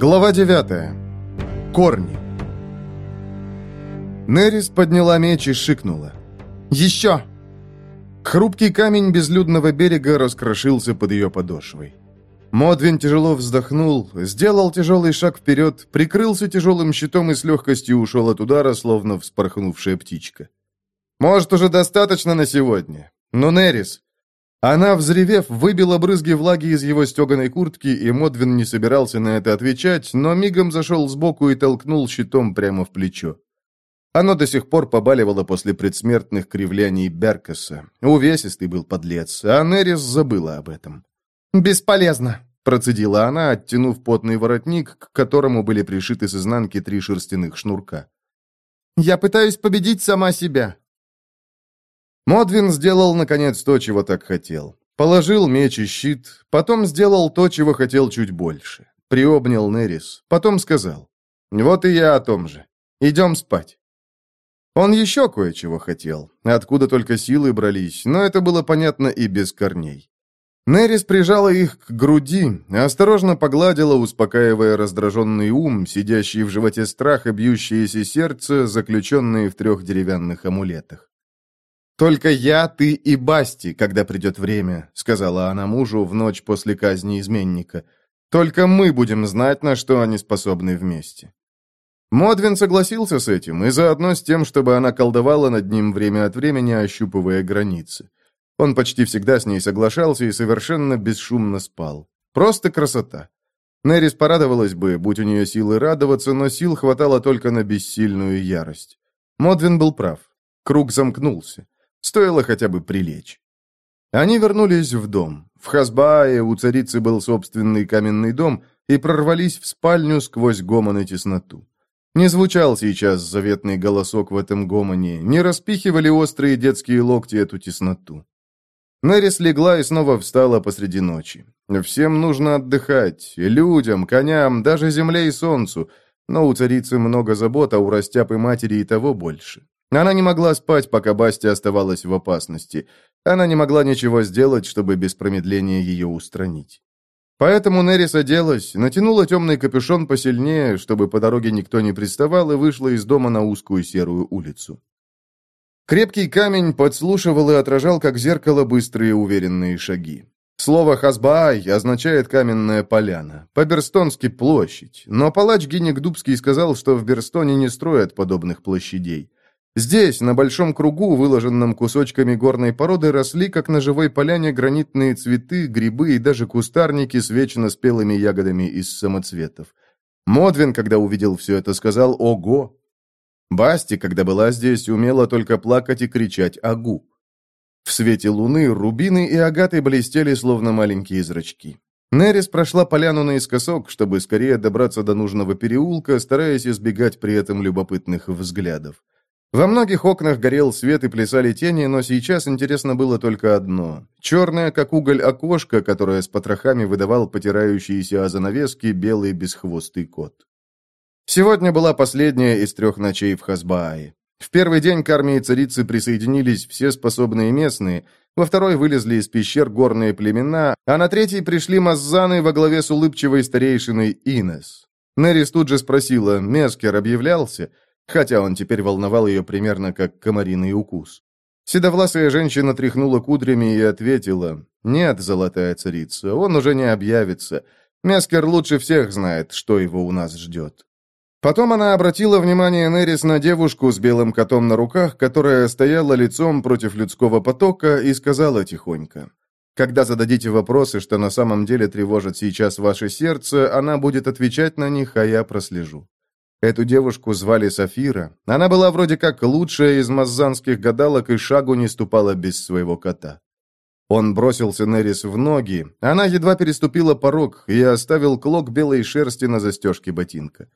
Глава 9. Корни. Нерис подняла меч и шикнула. «Еще!» Хрупкий камень безлюдного берега раскрошился под ее подошвой. Модвин тяжело вздохнул, сделал тяжелый шаг вперед, прикрылся тяжелым щитом и с легкостью ушел от удара, словно вспорхнувшая птичка. «Может, уже достаточно на сегодня? Ну, Нерис, она, взревев, выбила брызги влаги из его стеганой куртки, и Модвин не собирался на это отвечать, но мигом зашел сбоку и толкнул щитом прямо в плечо. Оно до сих пор побаливало после предсмертных кривляний Беркаса. Увесистый был подлец, а Нерис забыла об этом. «Бесполезно», — процедила она, оттянув потный воротник, к которому были пришиты с изнанки три шерстяных шнурка. «Я пытаюсь победить сама себя. Модвин сделал, наконец, то, чего так хотел. Положил меч и щит, потом сделал то, чего хотел чуть больше. Приобнял Нерис, потом сказал. «Вот и я о том же. Идем спать». Он еще кое-чего хотел, откуда только силы брались, но это было понятно и без корней. Нерис прижала их к груди, осторожно погладила, успокаивая раздраженный ум, сидящий в животе страх и бьющееся сердце, заключенные в трех деревянных амулетах. «Только я, ты и Басти, когда придет время», — сказала она мужу в ночь после казни изменника. «Только мы будем знать, на что они способны вместе». Модвин согласился с этим, и заодно с тем, чтобы она колдовала над ним время от времени, ощупывая границы. Он почти всегда с ней соглашался и совершенно бесшумно спал. Просто красота. Нерис порадовалась бы, будь у нее силы радоваться, но сил хватало только на бессильную ярость. Модвин был прав. Круг замкнулся. Стоило хотя бы прилечь. Они вернулись в дом. В Хасбае у царицы был собственный каменный дом и прорвались в спальню сквозь гомон и тесноту. Не звучал сейчас заветный голосок в этом гомоне, не распихивали острые детские локти эту тесноту. Нерис легла и снова встала посреди ночи. Всем нужно отдыхать, людям, коням, даже земле и солнцу, но у царицы много забот, а у растяпы матери и того больше. Она не могла спать, пока Басти оставалась в опасности. Она не могла ничего сделать, чтобы без промедления ее устранить. Поэтому Нерис оделась, натянула темный капюшон посильнее, чтобы по дороге никто не приставал, и вышла из дома на узкую серую улицу. Крепкий камень подслушивал и отражал, как зеркало, быстрые уверенные шаги. Слово «хазбаай» означает «каменная поляна», по-берстонски «площадь», но палач Гинник Дубский сказал, что в Берстоне не строят подобных площадей. Здесь, на большом кругу, выложенном кусочками горной породы, росли, как на живой поляне, гранитные цветы, грибы и даже кустарники с вечно спелыми ягодами из самоцветов. Модвин, когда увидел все это, сказал «Ого!». Басти, когда была здесь, умела только плакать и кричать «Агу!». В свете луны рубины и агаты блестели, словно маленькие зрачки. Нерис прошла поляну наискосок, чтобы скорее добраться до нужного переулка, стараясь избегать при этом любопытных взглядов. Во многих окнах горел свет и плясали тени, но сейчас интересно было только одно. Черное, как уголь, окошко, которое с потрохами выдавал потирающиеся о занавески белый бесхвостый кот. Сегодня была последняя из трех ночей в Хасбаае. В первый день к армии царицы присоединились все способные местные, во второй вылезли из пещер горные племена, а на третий пришли маззаны во главе с улыбчивой старейшиной Инес. Нерис тут же спросила, Мескер объявлялся? Хотя он теперь волновал ее примерно как комариный укус. Седовласая женщина тряхнула кудрями и ответила, «Нет, золотая царица, он уже не объявится. Мескер лучше всех знает, что его у нас ждет». Потом она обратила внимание Нерис на девушку с белым котом на руках, которая стояла лицом против людского потока, и сказала тихонько, «Когда зададите вопросы, что на самом деле тревожит сейчас ваше сердце, она будет отвечать на них, а я прослежу». Эту девушку звали Сафира. Она была вроде как лучшая из маззанских гадалок и шагу не ступала без своего кота. Он бросился Нерис в ноги. Она едва переступила порог и оставил клок белой шерсти на застежке ботинка.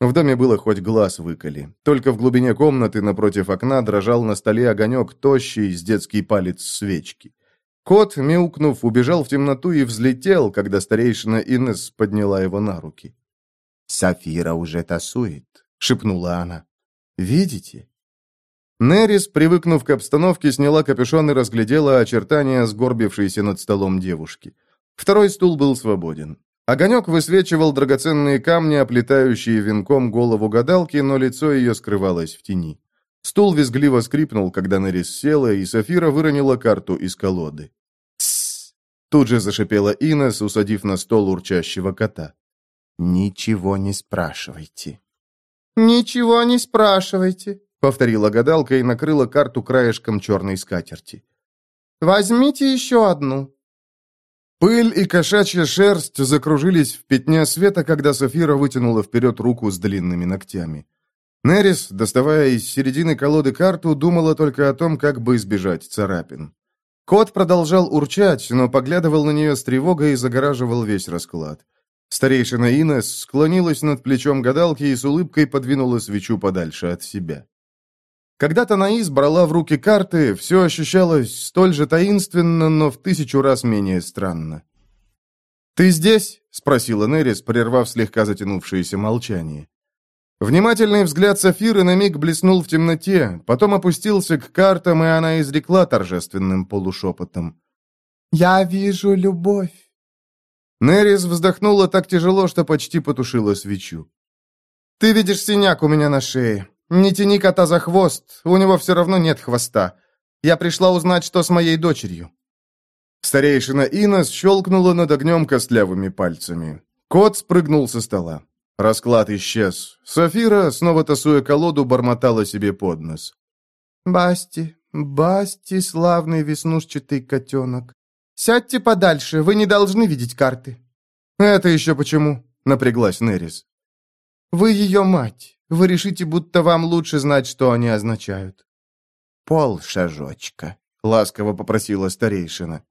В доме было хоть глаз выколи. Только в глубине комнаты напротив окна дрожал на столе огонек тощий с детский палец свечки. Кот, мяукнув, убежал в темноту и взлетел, когда старейшина Инес подняла его на руки. «Сафира уже тасует», — шепнула она. «Видите?» Нерис, привыкнув к обстановке, сняла капюшон и разглядела очертания сгорбившейся над столом девушки. Второй стул был свободен. Огонек высвечивал драгоценные камни, оплетающие венком голову гадалки, но лицо ее скрывалось в тени. Стул визгливо скрипнул, когда Нерис села, и Софира выронила карту из колоды. «Тссс!» Тут же зашипела Инес, усадив на стол урчащего кота. «Ничего не спрашивайте». «Ничего не спрашивайте», — повторила гадалка и накрыла карту краешком черной скатерти. «Возьмите еще одну». Пыль и кошачья шерсть закружились в пятне света, когда Софира вытянула вперед руку с длинными ногтями. Нерис, доставая из середины колоды карту, думала только о том, как бы избежать царапин. Кот продолжал урчать, но поглядывал на нее с тревогой и загораживал весь расклад. Старейшина Инес склонилась над плечом гадалки и с улыбкой подвинула свечу подальше от себя. Когда Танаис брала в руки карты, все ощущалось столь же таинственно, но в тысячу раз менее странно. «Ты здесь?» — спросила Нерис, прервав слегка затянувшееся молчание. Внимательный взгляд Сафиры на миг блеснул в темноте, потом опустился к картам, и она изрекла торжественным полушепотом. «Я вижу любовь». Нерис вздохнула так тяжело, что почти потушила свечу. «Ты видишь синяк у меня на шее. Не тяни кота за хвост, у него все равно нет хвоста. Я пришла узнать, что с моей дочерью». Старейшина Инес щелкнула над огнем костлявыми пальцами. Кот спрыгнул со стола. Расклад исчез. Софира, снова тасуя колоду, бормотала себе под нос. «Басти, Басти, славный веснушчатый котенок. Сядьте подальше, вы не должны видеть карты». «Это еще почему?» — напряглась Нерис. «Вы ее мать. Вы решите, будто вам лучше знать, что они означают». «Пол шажочка», — ласково попросила старейшина.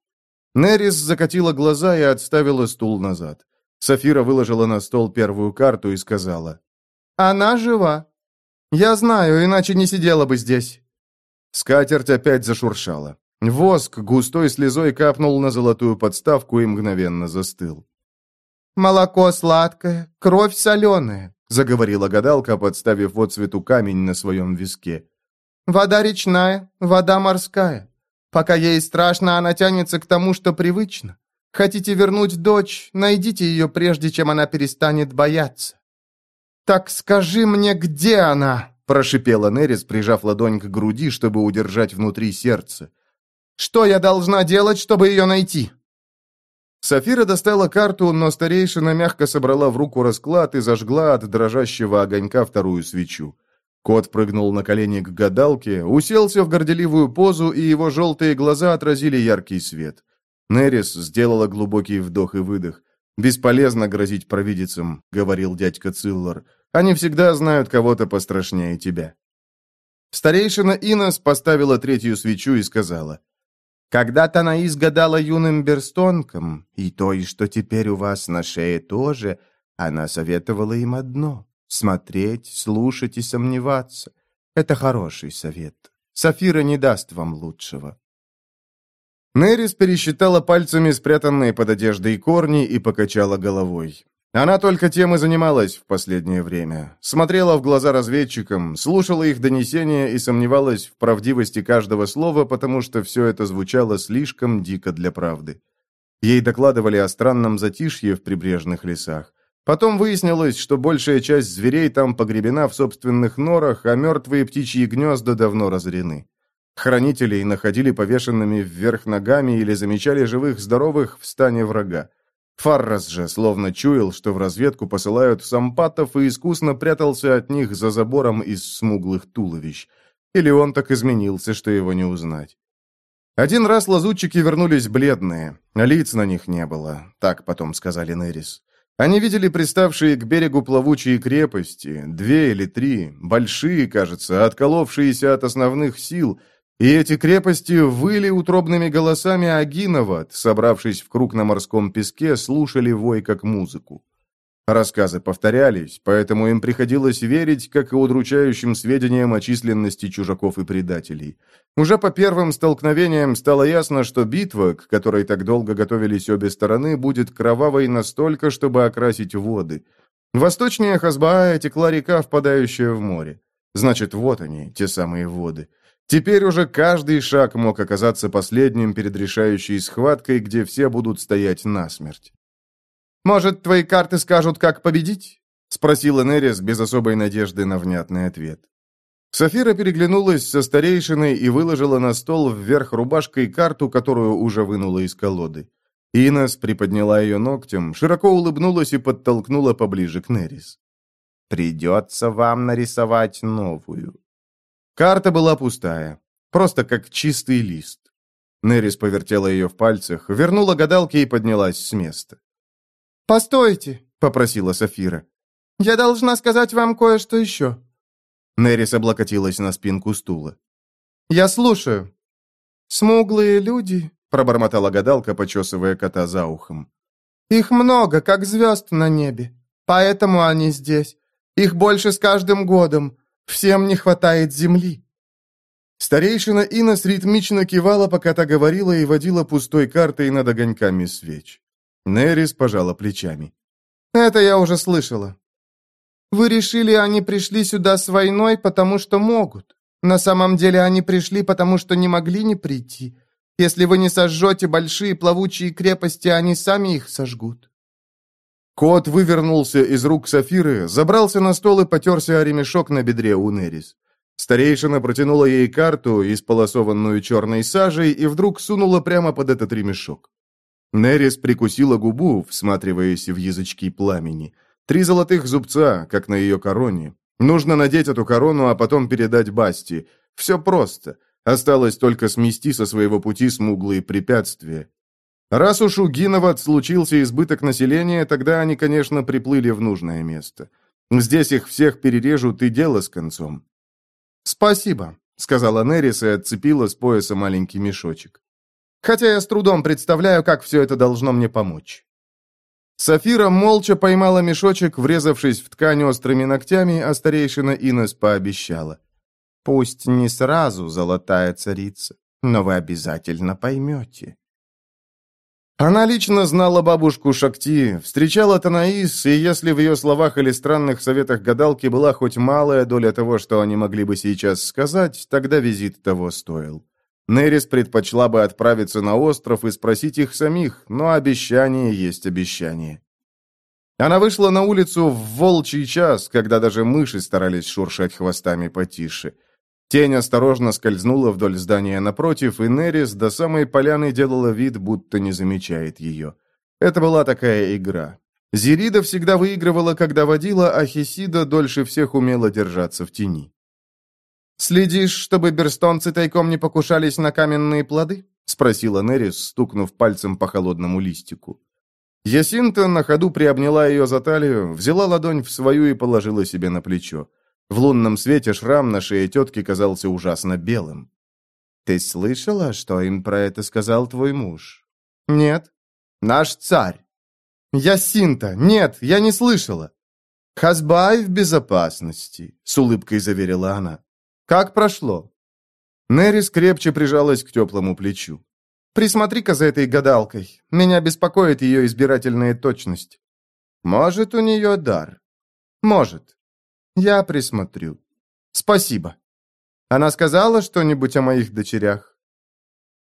Нерис закатила глаза и отставила стул назад. Сафира выложила на стол первую карту и сказала. «Она жива. Я знаю, иначе не сидела бы здесь». Скатерть опять зашуршала. Воск густой слезой капнул на золотую подставку и мгновенно застыл. «Молоко сладкое, кровь соленая», — заговорила гадалка, подставив в отцвету камень на своем виске. «Вода речная, вода морская. Пока ей страшно, она тянется к тому, что привычно. Хотите вернуть дочь, найдите ее, прежде чем она перестанет бояться». «Так скажи мне, где она?» – прошипела Нерис, прижав ладонь к груди, чтобы удержать внутри сердце. «Что я должна делать, чтобы ее найти?» Сафира достала карту, но старейшина мягко собрала в руку расклад и зажгла от дрожащего огонька вторую свечу. Кот прыгнул на колени к гадалке, уселся в горделивую позу, и его желтые глаза отразили яркий свет. Нерис сделала глубокий вдох и выдох. «Бесполезно грозить провидицам», — говорил дядька Циллар. «Они всегда знают кого-то пострашнее тебя». Старейшина Инос поставила третью свечу и сказала. «Когда-то она изгадала юным берстонкам, и то, и что теперь у вас на шее тоже, она советовала им одно — смотреть, слушать и сомневаться. Это хороший совет. Сафира не даст вам лучшего». Нерис пересчитала пальцами спрятанные под одеждой корни и покачала головой. Она только тем и занималась в последнее время. Смотрела в глаза разведчикам, слушала их донесения и сомневалась в правдивости каждого слова, потому что все это звучало слишком дико для правды. Ей докладывали о странном затишье в прибрежных лесах. Потом выяснилось, что большая часть зверей там погребена в собственных норах, а мертвые птичьи гнезда давно разорены. Хранителей находили повешенными вверх ногами или замечали живых здоровых в стане врага. Фаррас же словно чуял, что в разведку посылают сампатов и искусно прятался от них за забором из смуглых туловищ. Или он так изменился, что его не узнать. Один раз лазутчики вернулись бледные, лиц на них не было, так потом сказали Нерис. Они видели приставшие к берегу плавучие крепости, две или три, большие, кажется, отколовшиеся от основных сил, и эти крепости выли утробными голосами Агиноват, собравшись в круг на морском песке, слушали вой как музыку. Рассказы повторялись, поэтому им приходилось верить, как и удручающим сведениям о численности чужаков и предателей. Уже по первым столкновениям стало ясно, что битва, к которой так долго готовились обе стороны, будет кровавой настолько, чтобы окрасить воды. Восточнее Хасбаая текла река, впадающая в море. Значит, вот они, те самые воды. Теперь уже каждый шаг мог оказаться последним перед решающей схваткой, где все будут стоять насмерть. Может, твои карты скажут, как победить?» — спросила Нерис без особой надежды на внятный ответ. Сафира переглянулась со старейшиной и выложила на стол вверх рубашкой карту, которую уже вынула из колоды. Инес приподняла ее ногтем, широко улыбнулась и подтолкнула поближе к Нерис. «Придется вам нарисовать новую». Карта была пустая, просто как чистый лист. Нерис повертела ее в пальцах, вернула гадалке и поднялась с места. «Постойте», — попросила Сафира. «Я должна сказать вам кое-что еще». Нерис облокотилась на спинку стула. «Я слушаю». «Смуглые люди», — пробормотала гадалка, почесывая кота за ухом. «Их много, как звезд на небе. Поэтому они здесь. Их больше с каждым годом. Всем не хватает земли». Старейшина Инос ритмично кивала, пока та говорила и водила пустой картой над огоньками свеч. Нерис пожала плечами. «Это я уже слышала. Вы решили, они пришли сюда с войной, потому что могут. На самом деле они пришли, потому что не могли не прийти. Если вы не сожжете большие плавучие крепости, они сами их сожгут». Кот вывернулся из рук Сафиры, забрался на стол и потерся о ремешок на бедре у Нерис. Старейшина протянула ей карту, исполосованную черной сажей, и вдруг сунула прямо под этот ремешок. Нерис прикусила губу, всматриваясь в язычки пламени. Три золотых зубца, как на ее короне. Нужно надеть эту корону, а потом передать Басти. Все просто. Осталось только смести со своего пути смуглые препятствия. Раз уж у Гиноват случился избыток населения, тогда они, конечно, приплыли в нужное место. Здесь их всех перережут, и дело с концом. «Спасибо», — сказала Нерис и отцепила с пояса маленький мешочек. «Хотя я с трудом представляю, как все это должно мне помочь». Сафира молча поймала мешочек, врезавшись в ткань острыми ногтями, а старейшина Инес пообещала. «Пусть не сразу, золотая царица, но вы обязательно поймете». Она лично знала бабушку Шакти, встречала Танаис, и если в ее словах или странных советах гадалки была хоть малая доля того, что они могли бы сейчас сказать, тогда визит того стоил. Нерис предпочла бы отправиться на остров и спросить их самих, но обещание есть обещание. Она вышла на улицу в волчий час, когда даже мыши старались шуршать хвостами потише. Тень осторожно скользнула вдоль здания напротив, и Нерис до самой поляны делала вид, будто не замечает ее. Это была такая игра. Зирида всегда выигрывала, когда водила, а Хесида дольше всех умела держаться в тени. «Следишь, чтобы берстонцы тайком не покушались на каменные плоды?» — спросила Нерис, стукнув пальцем по холодному листику. Ясинта на ходу приобняла ее за талию, взяла ладонь в свою и положила себе на плечо. В лунном свете шрам на шее тетки казался ужасно белым. «Ты слышала, что им про это сказал твой муж?» «Нет». «Наш царь». «Ясинта! Нет, я не слышала». «Хазбай в безопасности», — с улыбкой заверила она. «Как прошло?» Нерис крепче прижалась к теплому плечу. «Присмотри-ка за этой гадалкой. Меня беспокоит ее избирательная точность». «Может, у нее дар?» «Может. Я присмотрю. Спасибо. Она сказала что-нибудь о моих дочерях?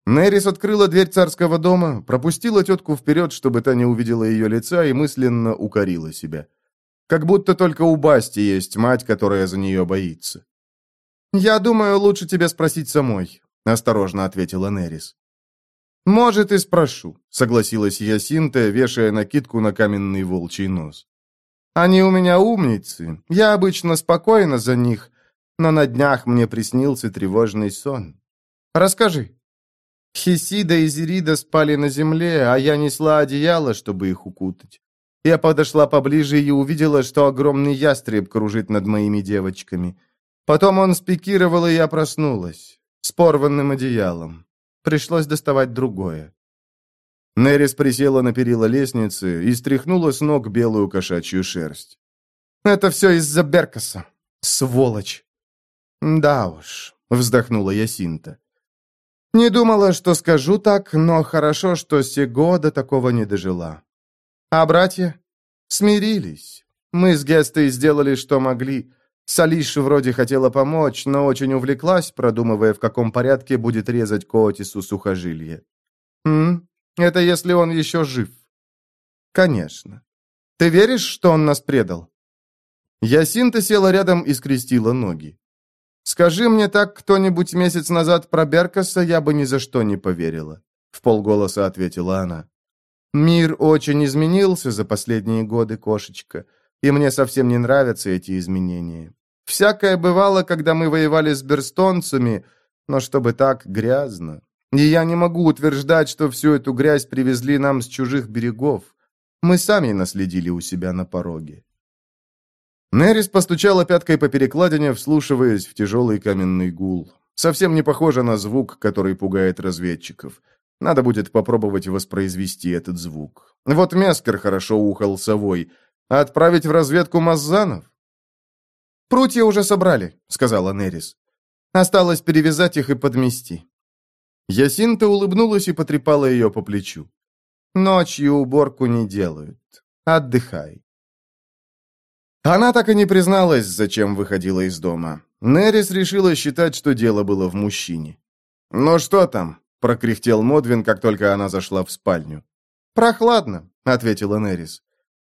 Нерис открыла дверь царского дома, пропустила тетку вперед, чтобы та не увидела ее лица, и мысленно укорила себя. Как будто только у Басти есть мать, которая за нее боится. «Я думаю, лучше тебе спросить самой», — осторожно ответила Нерис. «Может, и спрошу», — согласилась Ясинта, вешая накидку на каменный волчий нос. Они у меня умницы. Я обычно спокойна за них, но на днях мне приснился тревожный сон. Расскажи. Хисида и Зирида спали на земле, а я несла одеяло, чтобы их укутать. Я подошла поближе и увидела, что огромный ястреб кружит над моими девочками. Потом он спикировал, и я проснулась. С порванным одеялом. Пришлось доставать другое. Нерис присела на перила лестницы и стряхнула с ног белую кошачью шерсть. «Это все из-за Беркаса. Сволочь!» «Да уж», — вздохнула Ясинта. «Не думала, что скажу так, но хорошо, что Сего до такого не дожила. А братья? Смирились. Мы с Гестой сделали, что могли. Салиш вроде хотела помочь, но очень увлеклась, продумывая, в каком порядке будет резать Коотису сухожилие. «М? Это если он еще жив. Конечно. Ты веришь, что он нас предал?» Ясинта села рядом и скрестила ноги. «Скажи мне так кто-нибудь месяц назад про Беркаса, я бы ни за что не поверила», — в полголоса ответила она. «Мир очень изменился за последние годы, кошечка, и мне совсем не нравятся эти изменения. Всякое бывало, когда мы воевали с берстонцами, но чтобы так грязно. И я не могу утверждать, что всю эту грязь привезли нам с чужих берегов. Мы сами наследили у себя на пороге. Нерис постучала пяткой по перекладине, вслушиваясь в тяжелый каменный гул. Совсем не похоже на звук, который пугает разведчиков. Надо будет попробовать воспроизвести этот звук. Вот Мескер хорошо ухал совой. Отправить в разведку Маззанов? «Прутья уже собрали», — сказала Нерис. «Осталось перевязать их и подмести». Ясинта улыбнулась и потрепала ее по плечу. «Ночью уборку не делают. Отдыхай». Она так и не призналась, зачем выходила из дома. Нерис решила считать, что дело было в мужчине. «Ну что там?» — прокряхтел Модвин, как только она зашла в спальню. «Прохладно», — ответила Нерис.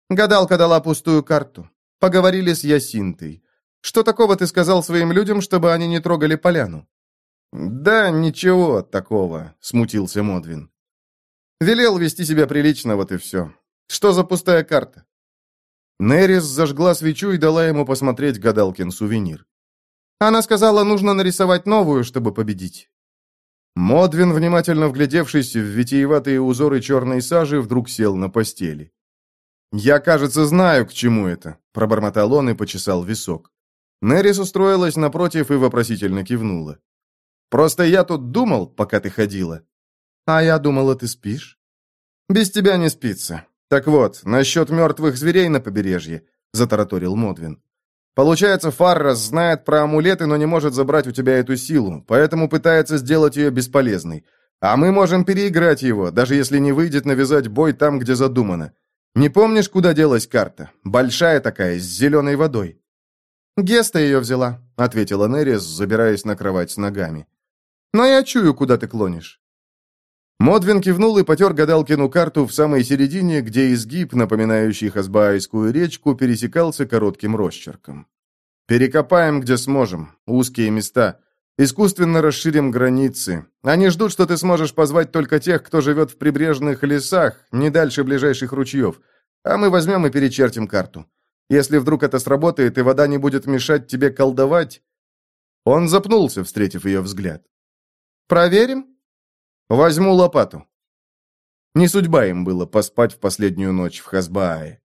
Гадалка дала пустую карту. Поговорили с Ясинтой. Что такого ты сказал своим людям, чтобы они не трогали поляну?» «Да, ничего такого», — смутился Модвин. «Велел вести себя прилично, вот и все. Что за пустая карта?» Нерис зажгла свечу и дала ему посмотреть гадалкин сувенир. Она сказала, нужно нарисовать новую, чтобы победить. Модвин, внимательно вглядевшись в витиеватые узоры черной сажи, вдруг сел на постели. «Я, кажется, знаю, к чему это», — пробормотал он и почесал висок. Нерис устроилась напротив и вопросительно кивнула. «Просто я тут думал, пока ты ходила». «А я думала, ты спишь?» «Без тебя не спится. Так вот, насчет мертвых зверей на побережье», — затараторил Модвин. «Получается, Фаррас знает про амулеты, но не может забрать у тебя эту силу, поэтому пытается сделать ее бесполезной. А мы можем переиграть его, даже если не выйдет навязать бой там, где задумано. Не помнишь, куда делась карта? Большая такая, с зеленой водой». «Геста ее взяла», — ответила Нерис, забираясь на кровать с ногами. «Но я чую, куда ты клонишь». Модвин кивнул и потер гадалкину карту в самой середине, где изгиб, напоминающий Хасбаайскую речку, пересекался коротким росчерком. «Перекопаем, где сможем. Узкие места. Искусственно расширим границы. Они ждут, что ты сможешь позвать только тех, кто живет в прибрежных лесах, не дальше ближайших ручьев. А мы возьмем и перечертим карту. Если вдруг это сработает, и вода не будет мешать тебе колдовать...» Он запнулся, встретив ее взгляд. «Проверим?» «Возьму лопату». Не судьба им было поспать в последнюю ночь в Хасбаае.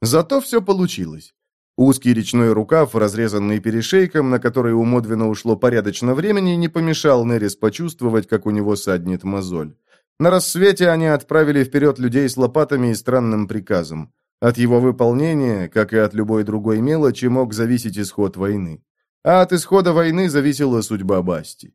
Зато все получилось. Узкий речной рукав, разрезанный перешейком, на который у Модвина ушло порядочно времени, не помешал Нерис почувствовать, как у него саднет мозоль. На рассвете они отправили вперед людей с лопатами и странным приказом. От его выполнения, как и от любой другой мелочи, мог зависеть исход войны. А от исхода войны зависела судьба Басти.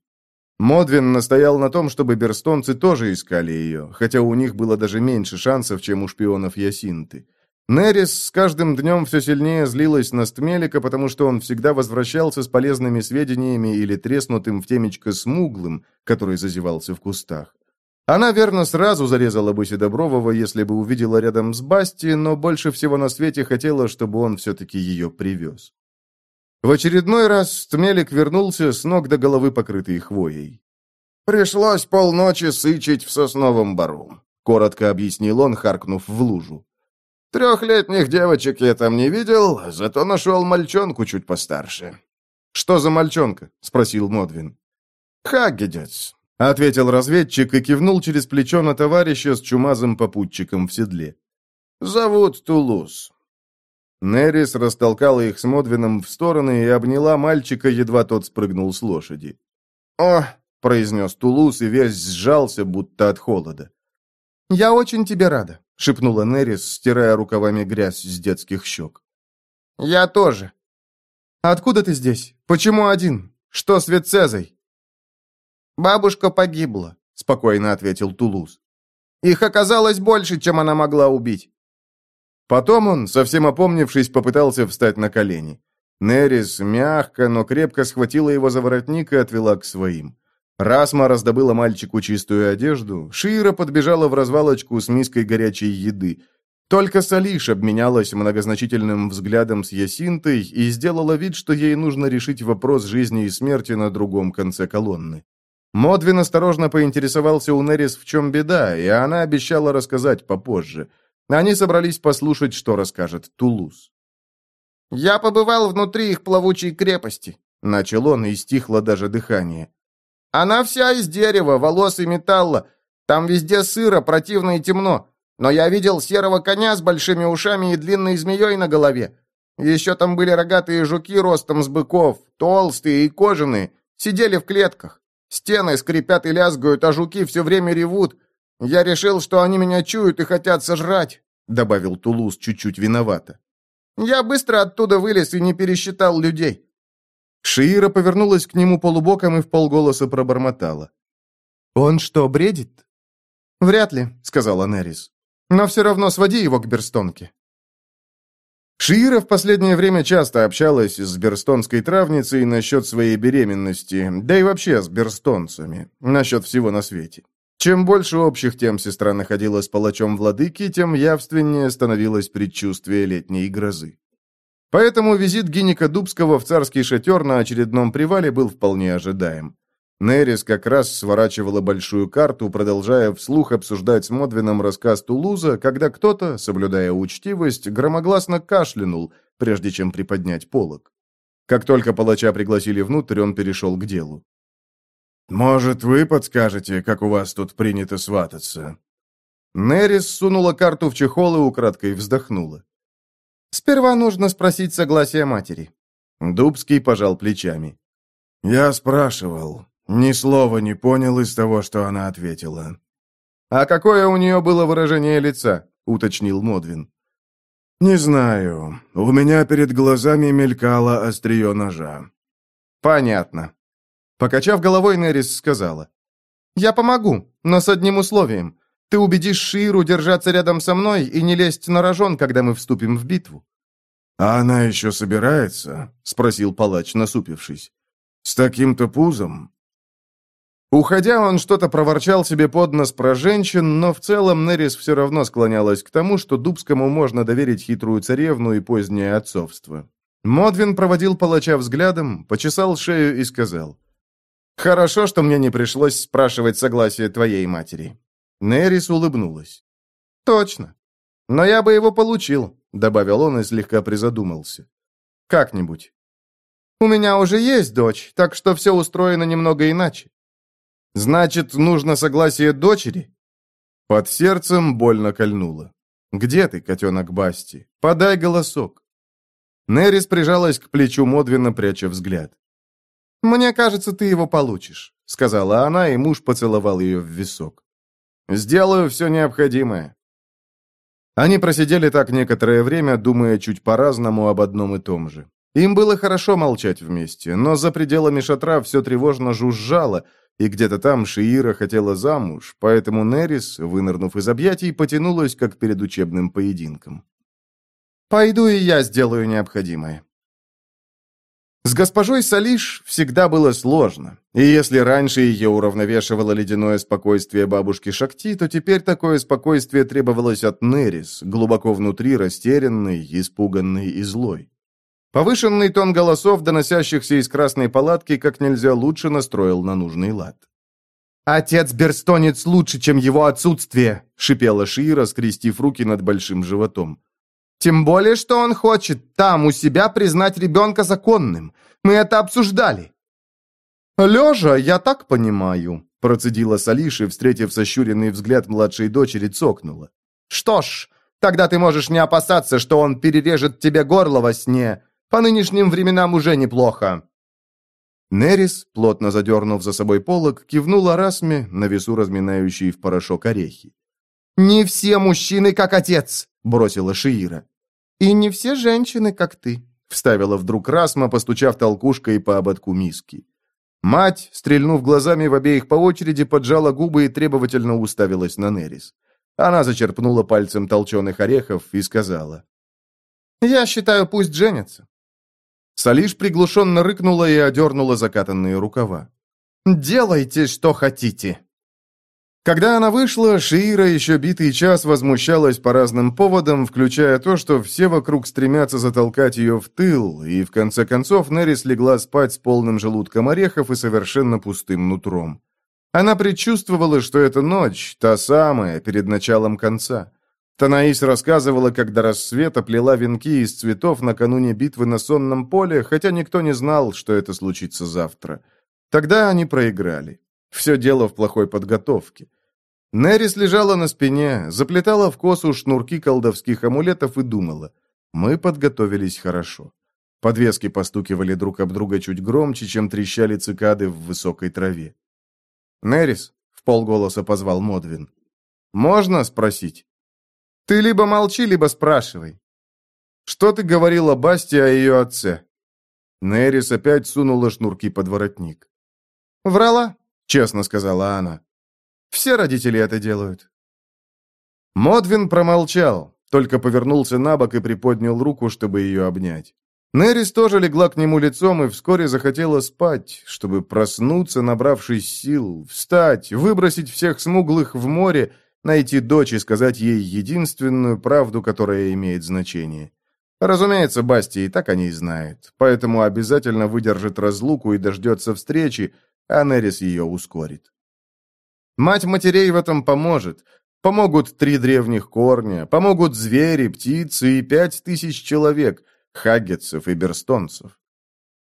Модвин настоял на том, чтобы берстонцы тоже искали ее, хотя у них было даже меньше шансов, чем у шпионов Ясинты. Нерис с каждым днем все сильнее злилась на Стмелика, потому что он всегда возвращался с полезными сведениями или треснутым в темечко смуглым, который зазевался в кустах. Она, верно, сразу зарезала бы Седобрового, если бы увидела рядом с Басти, но больше всего на свете хотела, чтобы он все-таки ее привез. В очередной раз Тмелик вернулся с ног до головы, покрытый хвоей. «Пришлось полночи сычить в сосновом бару», — коротко объяснил он, харкнув в лужу. «Трехлетних девочек я там не видел, зато нашел мальчонку чуть постарше». «Что за мальчонка?» — спросил Модвин. «Хаггедец. Ответил разведчик и кивнул через плечо на товарища с чумазым попутчиком в седле. «Зовут Тулус». Нерис растолкала их с Модвином в стороны и обняла мальчика, едва тот спрыгнул с лошади. «О!» — произнес Тулус и весь сжался, будто от холода. «Я очень тебе рада», — шепнула Нерис, стирая рукавами грязь с детских щек. «Я тоже». «Откуда ты здесь? Почему один? Что с Ветцезой?» «Бабушка погибла», — спокойно ответил Тулус. «Их оказалось больше, чем она могла убить». Потом он, совсем опомнившись, попытался встать на колени. Нерис мягко, но крепко схватила его за воротник и отвела к своим. Расма раздобыла мальчику чистую одежду, Шира подбежала в развалочку с миской горячей еды. Только Салиш обменялась многозначительным взглядом с Ясинтой и сделала вид, что ей нужно решить вопрос жизни и смерти на другом конце колонны. Модвин осторожно поинтересовался у Нерис, в чем беда, и она обещала рассказать попозже. Они собрались послушать, что расскажет Тулуз. «Я побывал внутри их плавучей крепости», — начал он, и стихло даже дыхание. «Она вся из дерева, волос и металла. Там везде сыро, противно и темно. Но я видел серого коня с большими ушами и длинной змеей на голове. Еще там были рогатые жуки ростом с быков, толстые и кожаные, сидели в клетках. Стены скрипят и лязгают, а жуки все время ревут. Я решил, что они меня чуют и хотят сожрать», — добавил Тулус чуть-чуть виновато. «Я быстро оттуда вылез и не пересчитал людей». Шиира повернулась к нему полубоком и в полголоса пробормотала. «Он что, бредит?» «Вряд ли», — сказала Нерис. «Но все равно своди его к Берстонке». Шиира в последнее время часто общалась с берстонской травницей насчет своей беременности, да и вообще с берстонцами, насчет всего на свете. Чем больше общих тем сестра находила с палачом владыки, тем явственнее становилось предчувствие летней грозы. Поэтому визит Гиника Дубского в царский шатер на очередном привале был вполне ожидаем. Нерис как раз сворачивала большую карту, продолжая вслух обсуждать с Модвином рассказ Тулуза, когда кто-то, соблюдая учтивость, громогласно кашлянул, прежде чем приподнять полог. Как только палача пригласили внутрь, он перешел к делу. «Может, вы подскажете, как у вас тут принято свататься?» Нерис сунула карту в чехол и украдкой вздохнула. «Сперва нужно спросить согласие матери». Дубский пожал плечами. «Я спрашивал. Ни слова не понял из того, что она ответила. «А какое у нее было выражение лица?» — уточнил Модвин. «Не знаю. У меня перед глазами мелькало острие ножа». «Понятно». Покачав головой, Нерис сказала. «Я помогу, но с одним условием. Ты убедишь Ширу держаться рядом со мной и не лезть на рожон, когда мы вступим в битву». «А она еще собирается?» — спросил палач, насупившись. «С таким-то пузом?» Уходя, он что-то проворчал себе под нос про женщин, но в целом Нерис все равно склонялась к тому, что Дубскому можно доверить хитрую царевну и позднее отцовство. Модвин проводил палача взглядом, почесал шею и сказал. «Хорошо, что мне не пришлось спрашивать согласие твоей матери». Нерис улыбнулась. «Точно. Но я бы его получил», — добавил он и слегка призадумался. «Как-нибудь». «У меня уже есть дочь, так что все устроено немного иначе. Значит, нужно согласие дочери? Под сердцем больно кольнуло. Где ты, котенок Басти? Подай голосок. Нерис прижалась к плечу Модвина, пряча взгляд. «Мне кажется, ты его получишь», — сказала она, и муж поцеловал ее в висок. «Сделаю все необходимое». Они просидели так некоторое время, думая чуть по-разному об одном и том же. Им было хорошо молчать вместе, но за пределами шатра все тревожно жужжало, и где-то там Шиира хотела замуж, поэтому Нерис, вынырнув из объятий, потянулась, как перед учебным поединком. «Пойду и я сделаю необходимое». С госпожой Салиш всегда было сложно, и если раньше ее уравновешивало ледяное спокойствие бабушки Шакти, то теперь такое спокойствие требовалось от Нерис, глубоко внутри растерянной, испуганной и злой. Повышенный тон голосов, доносящихся из красной палатки, как нельзя лучше настроил на нужный лад. «Отец Берстонец лучше, чем его отсутствие!» — шипела Шира, скрестив руки над большим животом. «Тем более, что он хочет там, у себя, признать ребенка законным. Мы это обсуждали». «Лежа, я так понимаю», — процедила Салиши, встретив сощуренный взгляд младшей дочери, цокнула. «Что ж, тогда ты можешь не опасаться, что он перережет тебе горло во сне, по нынешним временам уже неплохо». Нерис, плотно задернув за собой полог, кивнула Расме, на весу разминающей в порошок орехи. «Не все мужчины, как отец!» — бросила Шиира. «И не все женщины, как ты», — вставила вдруг Расма, постучав толкушкой по ободку миски. Мать, стрельнув глазами в обеих по очереди, поджала губы и требовательно уставилась на Нерис. Она зачерпнула пальцем толченых орехов и сказала. «Я считаю, пусть женятся. Салиш приглушенно рыкнула и одернула закатанные рукава. «Делайте, что хотите!» Когда она вышла, Шиира еще битый час возмущалась по разным поводам, включая то, что все вокруг стремятся затолкать ее в тыл, и в конце концов Нерис легла спать с полным желудком орехов и совершенно пустым нутром. Она предчувствовала, что эта ночь, та самая, перед началом конца. Танаис рассказывала, как до рассвета плела венки из цветов накануне битвы на сонном поле, хотя никто не знал, что это случится завтра. Тогда они проиграли. Все дело в плохой подготовке. Нерис лежала на спине, заплетала в косу шнурки колдовских амулетов и думала. Мы подготовились хорошо. Подвески постукивали друг об друга чуть громче, чем трещали цикады в высокой траве. «Нерис», — в полголоса позвал Модвин, — «можно спросить?» «Ты либо молчи, либо спрашивай». «Что ты говорил о Басте о ее отце?» Нерис опять сунула шнурки под воротник. «Врала», честно сказала она. Все родители это делают. Модвин промолчал, только повернулся на бок и приподнял руку, чтобы ее обнять. Нерис тоже легла к нему лицом и вскоре захотела спать, чтобы проснуться, набравшись сил, встать, выбросить всех смуглых в море, найти дочь и сказать ей единственную правду, которая имеет значение. Разумеется, Басти и так о ней знает, поэтому обязательно выдержит разлуку и дождется встречи, а Нерис ее ускорит. Мать матерей в этом поможет. Помогут три древних корня, помогут звери, птицы и пять тысяч человек, хаггетцев и берстонцев.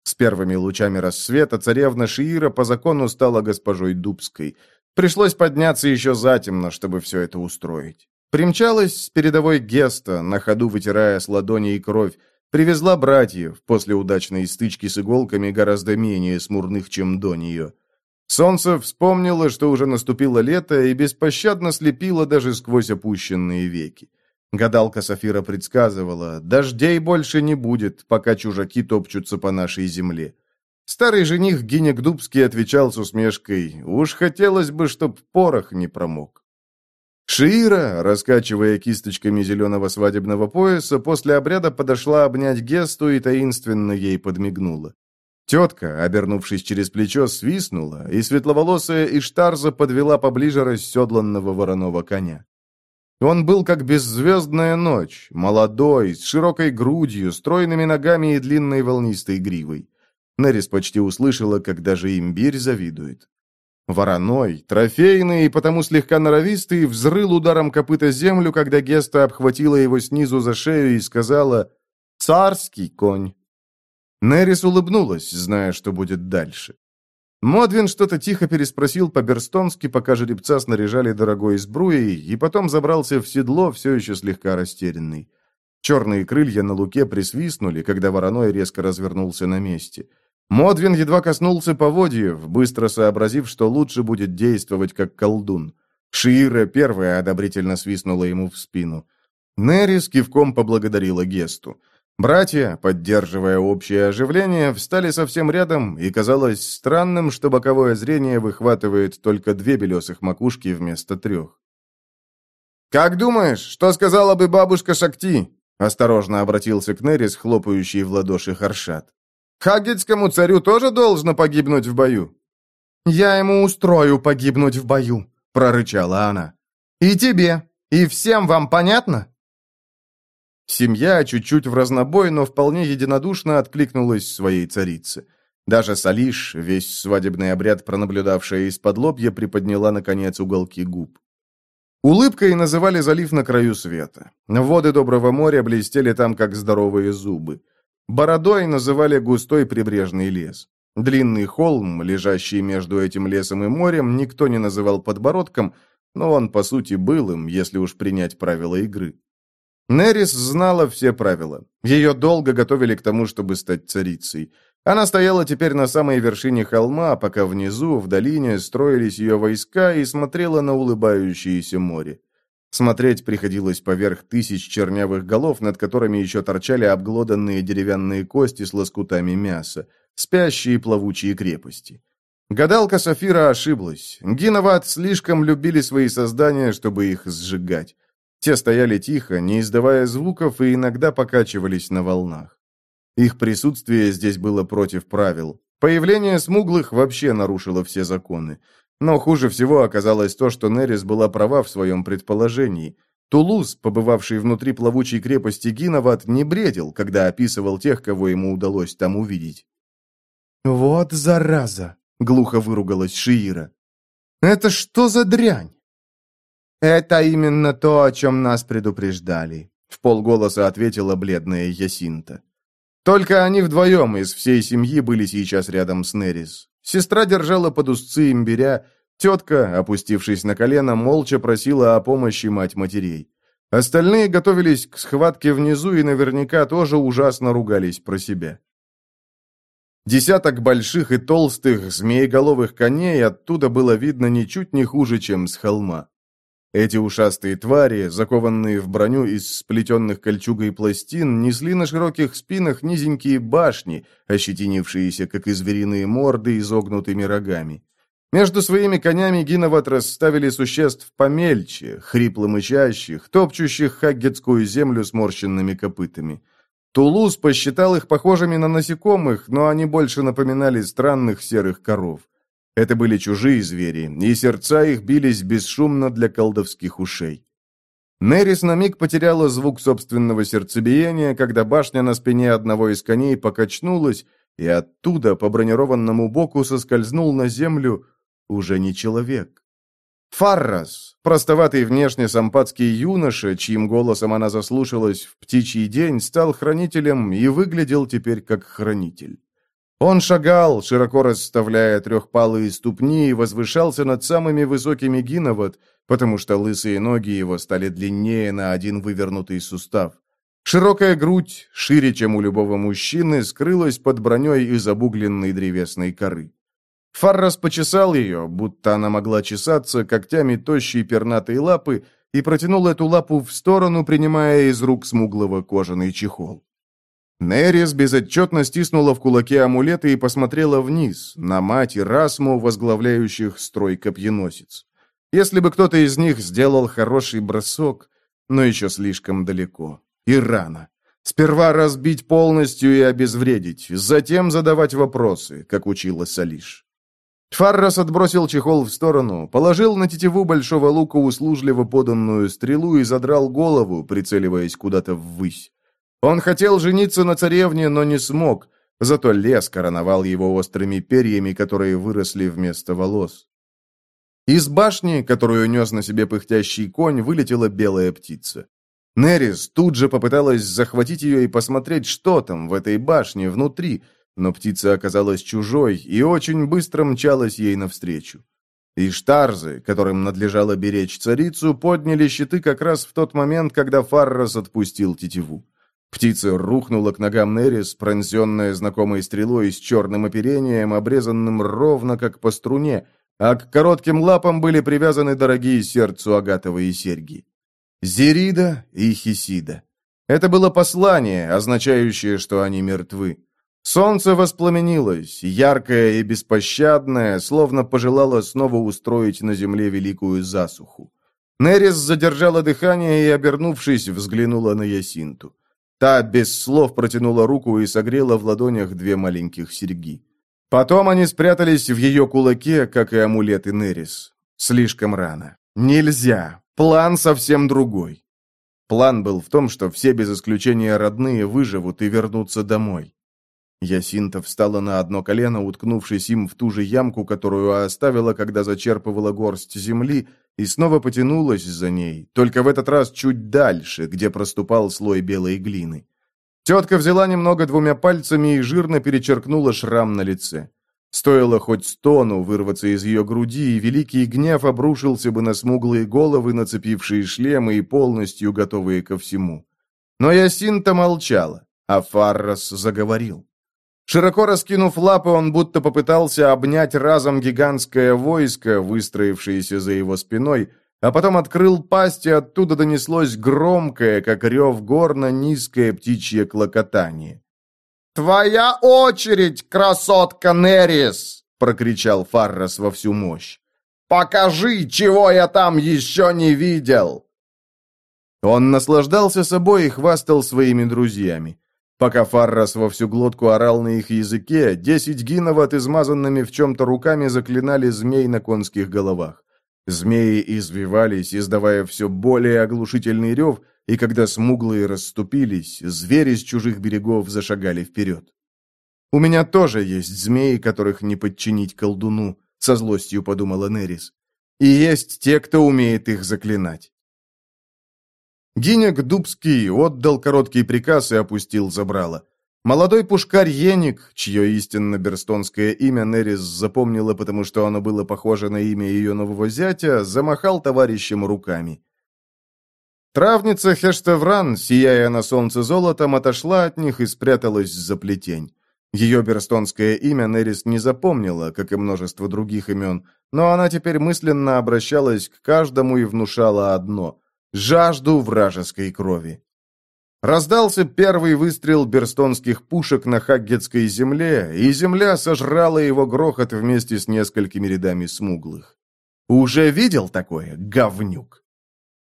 С первыми лучами рассвета царевна Шиира по закону стала госпожой Дубской. Пришлось подняться еще затемно, чтобы все это устроить. Примчалась с передовой Геста, на ходу вытирая с ладони и кровь, Привезла братьев после удачной стычки с иголками гораздо менее смурных, чем до нее. Солнце вспомнило, что уже наступило лето, и беспощадно слепило даже сквозь опущенные веки. Гадалка Сафира предсказывала, дождей больше не будет, пока чужаки топчутся по нашей земле. Старый жених Гинек Дубский отвечал с усмешкой, «Уж хотелось бы, чтоб порох не промок». Шиира, раскачивая кисточками зеленого свадебного пояса, после обряда подошла обнять Гесту и таинственно ей подмигнула. Тетка, обернувшись через плечо, свистнула, и светловолосая Иштарза подвела поближе расседланного вороного коня. Он был как беззвездная ночь, молодой, с широкой грудью, стройными ногами и длинной волнистой гривой. Нерис почти услышала, как даже имбирь завидует. Вороной, трофейный и потому слегка норовистый, взрыл ударом копыта землю, когда Геста обхватила его снизу за шею и сказала «Царский конь». Нерис улыбнулась, зная, что будет дальше. Модвин что-то тихо переспросил по-берстонски, пока жеребца снаряжали дорогой сбруей, и потом забрался в седло, все еще слегка растерянный. Черные крылья на луке присвистнули, когда вороной резко развернулся на месте – Модвин едва коснулся поводьев, быстро сообразив, что лучше будет действовать как колдун. Шиира первая одобрительно свистнула ему в спину. Нерри с кивком поблагодарила Гесту. Братья, поддерживая общее оживление, встали совсем рядом, и казалось странным, что боковое зрение выхватывает только две белесых макушки вместо трех. «Как думаешь, что сказала бы бабушка Шакти?» Осторожно обратился к Нерис, хлопающий в ладоши Харшат. Хаггетскому царю тоже должно погибнуть в бою?» «Я ему устрою погибнуть в бою», — прорычала она. «И тебе, и всем вам понятно?» Семья чуть-чуть в разнобой, но вполне единодушно откликнулась своей царице. Даже Салиш, весь свадебный обряд пронаблюдавшая из-под лобья, приподняла, наконец, уголки губ. Улыбкой называли залив на краю света. Воды Доброго моря блестели там, как здоровые зубы. Бородой называли густой прибрежный лес. Длинный холм, лежащий между этим лесом и морем, никто не называл подбородком, но он, по сути, был им, если уж принять правила игры. Нерис знала все правила. Ее долго готовили к тому, чтобы стать царицей. Она стояла теперь на самой вершине холма, пока внизу, в долине, строились ее войска и смотрела на улыбающееся море. Смотреть приходилось поверх тысяч чернявых голов, над которыми еще торчали обглоданные деревянные кости с лоскутами мяса, спящие плавучие крепости. Гадалка Сафира ошиблась. Гиноват слишком любили свои создания, чтобы их сжигать. Те стояли тихо, не издавая звуков, и иногда покачивались на волнах. Их присутствие здесь было против правил. Появление смуглых вообще нарушило все законы. Но хуже всего оказалось то, что Нерис была права в своем предположении. Тулуз, побывавший внутри плавучей крепости Гиноват, не бредил, когда описывал тех, кого ему удалось там увидеть. «Вот зараза!» — глухо выругалась Шиира. «Это что за дрянь?» «Это именно то, о чем нас предупреждали», — в полголоса ответила бледная Ясинта. Только они вдвоем из всей семьи были сейчас рядом с Нерис. Сестра держала под узцы имбиря, тетка, опустившись на колено, молча просила о помощи мать матерей. Остальные готовились к схватке внизу и наверняка тоже ужасно ругались про себя. Десяток больших и толстых змееголовых коней оттуда было видно ничуть не хуже, чем с холма. Эти ушастые твари, закованные в броню из сплетенных кольчугой пластин, несли на широких спинах низенькие башни, ощетинившиеся, как и звериные морды, изогнутыми рогами. Между своими конями Гиноват расставили существ помельче, хрипло мычащих, топчущих хаггетскую землю сморщенными копытами. Тулуз посчитал их похожими на насекомых, но они больше напоминали странных серых коров. Это были чужие звери, и сердца их бились бесшумно для колдовских ушей. Нерис на миг потеряла звук собственного сердцебиения, когда башня на спине одного из коней покачнулась, и оттуда по бронированному боку соскользнул на землю уже не человек. Фаррас, простоватый внешне сампатский юноша, чьим голосом она заслушалась в птичий день, стал хранителем и выглядел теперь как хранитель. Он шагал, широко расставляя трехпалые ступни, и возвышался над самыми высокими гиновод, потому что лысые ноги его стали длиннее на один вывернутый сустав. Широкая грудь, шире, чем у любого мужчины, скрылась под броней из обугленной древесной коры. Фаррас почесал ее, будто она могла чесаться когтями тощей пернатой лапы, и протянул эту лапу в сторону, принимая из рук смуглого кожаный чехол. Нерис безотчетно стиснула в кулаке амулеты и посмотрела вниз, на мать и Расму, возглавляющих строй копьеносец. Если бы кто-то из них сделал хороший бросок, но еще слишком далеко. И рано. Сперва разбить полностью и обезвредить, затем задавать вопросы, как учила Салиш. Фаррас отбросил чехол в сторону, положил на тетиву большого лука услужливо поданную стрелу и задрал голову, прицеливаясь куда-то ввысь. Он хотел жениться на царевне, но не смог, зато лес короновал его острыми перьями, которые выросли вместо волос. Из башни, которую нес на себе пыхтящий конь, вылетела белая птица. Нерис тут же попыталась захватить ее и посмотреть, что там в этой башне внутри, но птица оказалась чужой и очень быстро мчалась ей навстречу. И штарзы, которым надлежало беречь царицу, подняли щиты как раз в тот момент, когда Фаррос отпустил тетиву. Птица рухнула к ногам Нерис, пронзенная знакомой стрелой с черным оперением, обрезанным ровно как по струне, а к коротким лапам были привязаны дорогие сердцу агатовые серьги. Зерида и Хисида. Это было послание, означающее, что они мертвы. Солнце воспламенилось, яркое и беспощадное, словно пожелало снова устроить на земле великую засуху. Нерис задержала дыхание и, обернувшись, взглянула на Ясинту. Та без слов протянула руку и согрела в ладонях две маленьких серьги. Потом они спрятались в ее кулаке, как и амулеты Нерис. Слишком рано. Нельзя. План совсем другой. План был в том, что все без исключения родные выживут и вернутся домой. Ясинта встала на одно колено, уткнувшись им в ту же ямку, которую оставила, когда зачерпывала горсть земли, и снова потянулась за ней, только в этот раз чуть дальше, где проступал слой белой глины. Тетка взяла немного двумя пальцами и жирно перечеркнула шрам на лице. Стоило хоть стону вырваться из ее груди, и великий гнев обрушился бы на смуглые головы, нацепившие шлемы и полностью готовые ко всему. Но Ясинта молчала, а Фаррас заговорил. Широко раскинув лапы, он будто попытался обнять разом гигантское войско, выстроившееся за его спиной, а потом открыл пасть, и оттуда донеслось громкое, как рев горна, низкое птичье клокотание. «Твоя очередь, красотка Нерис!» — прокричал Фаррас во всю мощь. «Покажи, чего я там еще не видел!» Он наслаждался собой и хвастал своими друзьями. Пока Фаррас во всю глотку орал на их языке, десять гиноват, измазанными в чем-то руками, заклинали змей на конских головах. Змеи извивались, издавая все более оглушительный рев, и когда смуглые расступились, звери с чужих берегов зашагали вперед. «У меня тоже есть змеи, которых не подчинить колдуну», — со злостью подумала Нерис. «И есть те, кто умеет их заклинать». Гинек Дубский отдал короткий приказ и опустил забрало. Молодой пушкарь Еник, чье истинно берстонское имя Нерис запомнила, потому что оно было похоже на имя ее нового зятя, замахал товарищем руками. Травница Хештевран, сияя на солнце золотом, отошла от них и спряталась за плетень. Ее берстонское имя Нерис не запомнила, как и множество других имен, но она теперь мысленно обращалась к каждому и внушала одно — жажду вражеской крови. Раздался первый выстрел берстонских пушек на Хаггетской земле, и земля сожрала его грохот вместе с несколькими рядами смуглых. Уже видел такое, говнюк?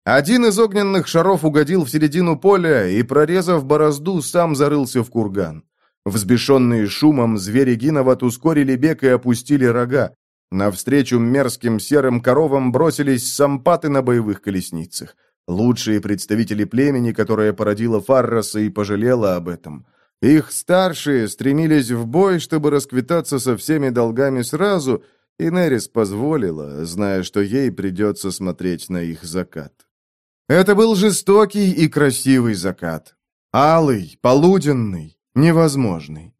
Один из огненных шаров угодил в середину поля и, прорезав борозду, сам зарылся в курган. Взбешенные шумом, звери Гиноват ускорили бег и опустили рога. Навстречу мерзким серым коровам бросились сампаты на боевых колесницах. Лучшие представители племени, которое породило Фарроса и пожалело об этом. Их старшие стремились в бой, чтобы расквитаться со всеми долгами сразу, и Нерис позволила, зная, что ей придется смотреть на их закат. Это был жестокий и красивый закат. Алый, полуденный, невозможный.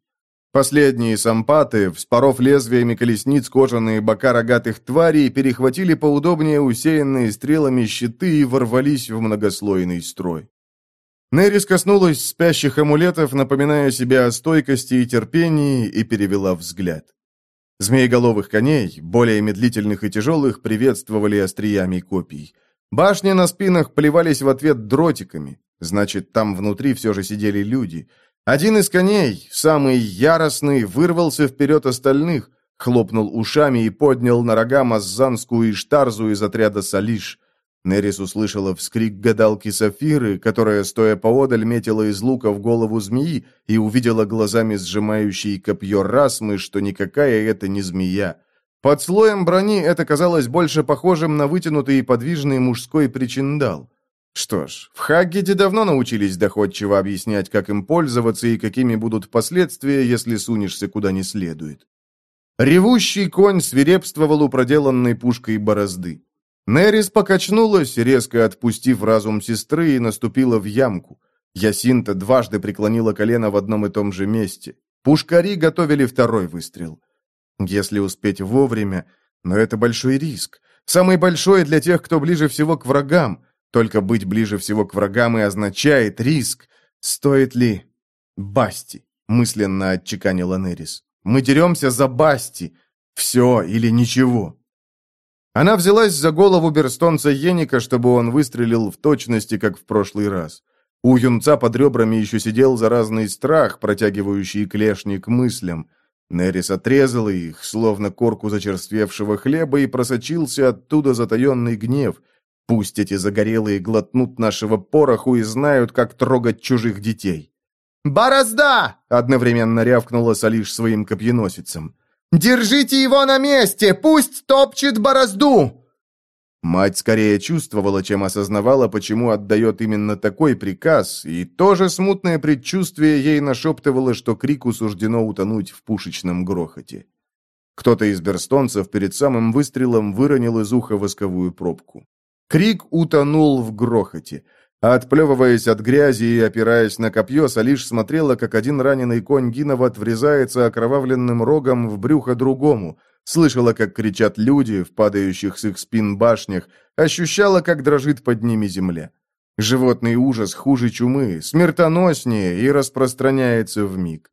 Последние сампаты, вспоров лезвиями колесниц кожаные бока рогатых тварей, перехватили поудобнее усеянные стрелами щиты и ворвались в многослойный строй. Нерис коснулась спящих амулетов, напоминая себе о стойкости и терпении, и перевела взгляд. Змееголовых коней, более медлительных и тяжелых, приветствовали остриями копий. Башни на спинах плевались в ответ дротиками. Значит, там внутри все же сидели люди. Один из коней, самый яростный, вырвался вперед остальных, хлопнул ушами и поднял на рога маззанскую иштарзу из отряда Салиш. Нерис услышала вскрик гадалки Сафиры, которая, стоя поодаль, метила из лука в голову змеи и увидела глазами сжимающие копье Расмы, что никакая это не змея. Под слоем брони это казалось больше похожим на вытянутый и подвижный мужской причиндал. Что ж, в Хаггеде давно научились доходчиво объяснять, как им пользоваться и какими будут последствия, если сунешься куда не следует. Ревущий конь свирепствовал у проделанной пушкой борозды. Нерис покачнулась, резко отпустив разум сестры, и наступила в ямку. Ясинта дважды преклонила колено в одном и том же месте. Пушкари готовили второй выстрел. Если успеть вовремя, но это большой риск. Самый большой для тех, кто ближе всего к врагам. Только быть ближе всего к врагам и означает риск. Стоит ли... Басти, мысленно отчеканила Нерис. Мы деремся за Басти. Все или ничего. Она взялась за голову берстонца Еника, чтобы он выстрелил в точности, как в прошлый раз. У юнца под ребрами еще сидел заразный страх, протягивающий клешни к мыслям. Нерис отрезала их, словно корку зачерствевшего хлеба, и просочился оттуда затаенный гнев. Пусть эти загорелые глотнут нашего пороху и знают, как трогать чужих детей. «Борозда!» — одновременно рявкнула Салиш своим копьеносицем. «Держите его на месте! Пусть топчет борозду!» Мать скорее чувствовала, чем осознавала, почему отдает именно такой приказ, и тоже смутное предчувствие ей нашептывало, что крику суждено утонуть в пушечном грохоте. Кто-то из берстонцев перед самым выстрелом выронил из уха восковую пробку. Крик утонул в грохоте. А отплевываясь от грязи и опираясь на копье, Салиш смотрела, как один раненый конь Гиноват врезается окровавленным рогом в брюхо другому — слышала, как кричат люди в падающих с их спин башнях, ощущала, как дрожит под ними земля. Животный ужас хуже чумы, смертоноснее и распространяется в миг.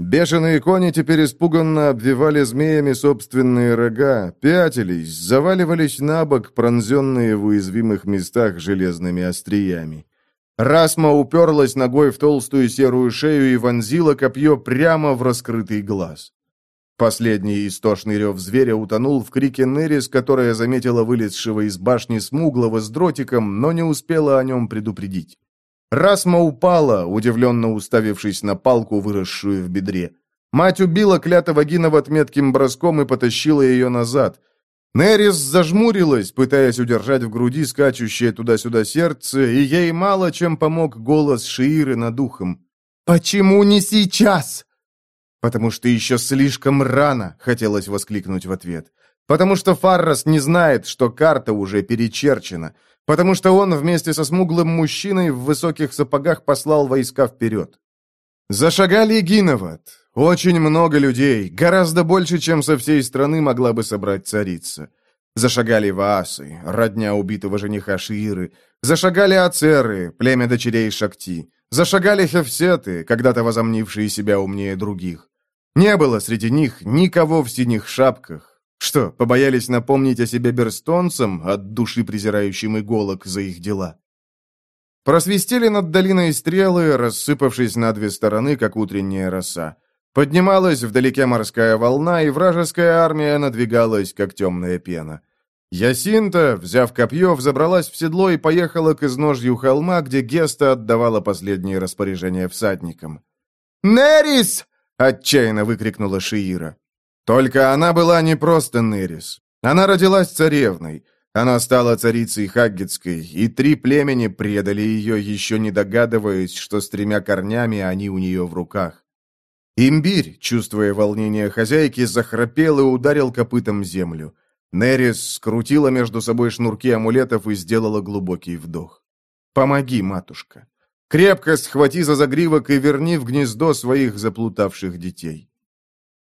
Бешеные кони теперь испуганно обвивали змеями собственные рога, пятились, заваливались на бок, пронзенные в уязвимых местах железными остриями. Расма уперлась ногой в толстую серую шею и вонзила копье прямо в раскрытый глаз. Последний истошный рев зверя утонул в крике Нерис, которая заметила вылезшего из башни смуглого с дротиком, но не успела о нем предупредить. Расма упала, удивленно уставившись на палку, выросшую в бедре. Мать убила клятого Гинова отметким броском и потащила ее назад. Нерис зажмурилась, пытаясь удержать в груди скачущее туда-сюда сердце, и ей мало чем помог голос Шииры над ухом. «Почему не сейчас?» «Потому что еще слишком рано», — хотелось воскликнуть в ответ. «Потому что Фаррас не знает, что карта уже перечерчена. Потому что он вместе со смуглым мужчиной в высоких сапогах послал войска вперед». Зашагали Гиноват. Очень много людей, гораздо больше, чем со всей страны могла бы собрать царица. Зашагали Ваасы, родня убитого жениха Шииры. Зашагали Ацеры, племя дочерей Шакти. Зашагали Хефсеты, когда-то возомнившие себя умнее других. Не было среди них никого в синих шапках. Что, побоялись напомнить о себе берстонцам, от души презирающим иголок за их дела? Просвистели над долиной стрелы, рассыпавшись на две стороны, как утренняя роса. Поднималась вдалеке морская волна, и вражеская армия надвигалась, как темная пена. Ясинта, взяв копье, взобралась в седло и поехала к изножью холма, где Геста отдавала последние распоряжения всадникам. «Нерис!» — отчаянно выкрикнула Шиира. Только она была не просто Нерис. Она родилась царевной. Она стала царицей Хаггетской, и три племени предали ее, еще не догадываясь, что с тремя корнями они у нее в руках. Имбирь, чувствуя волнение хозяйки, захрапел и ударил копытом землю. Нерис скрутила между собой шнурки амулетов и сделала глубокий вдох. «Помоги, матушка. Крепко схвати за загривок и верни в гнездо своих заплутавших детей».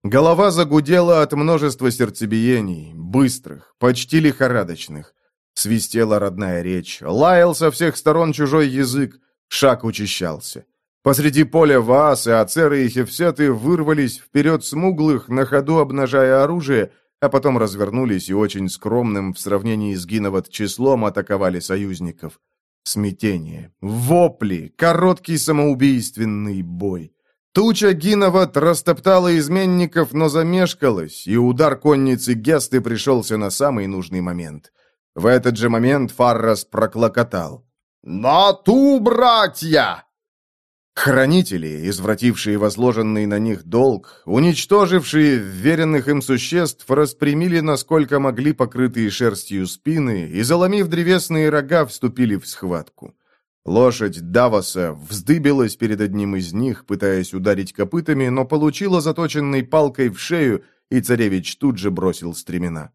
Голова загудела от множества сердцебиений, быстрых, почти лихорадочных. Свистела родная речь, лаял со всех сторон чужой язык, шаг учащался. Посреди поля Ваас и Ацеры и Хефсеты вырвались вперед смуглых, на ходу обнажая оружие, а потом развернулись и очень скромным в сравнении с Гиноват числом атаковали союзников. Смятение, вопли, короткий самоубийственный бой. Туча Гиноват растоптала изменников, но замешкалась, и удар конницы Гесты пришелся на самый нужный момент. В этот же момент Фаррас проклокотал. «На ту, братья!» Хранители, извратившие возложенный на них долг, уничтожившие веренных им существ, распрямили, насколько могли, покрытые шерстью спины и, заломив древесные рога, вступили в схватку. Лошадь Давоса вздыбилась перед одним из них, пытаясь ударить копытами, но получила заточенной палкой в шею, и царевич тут же бросил стремена.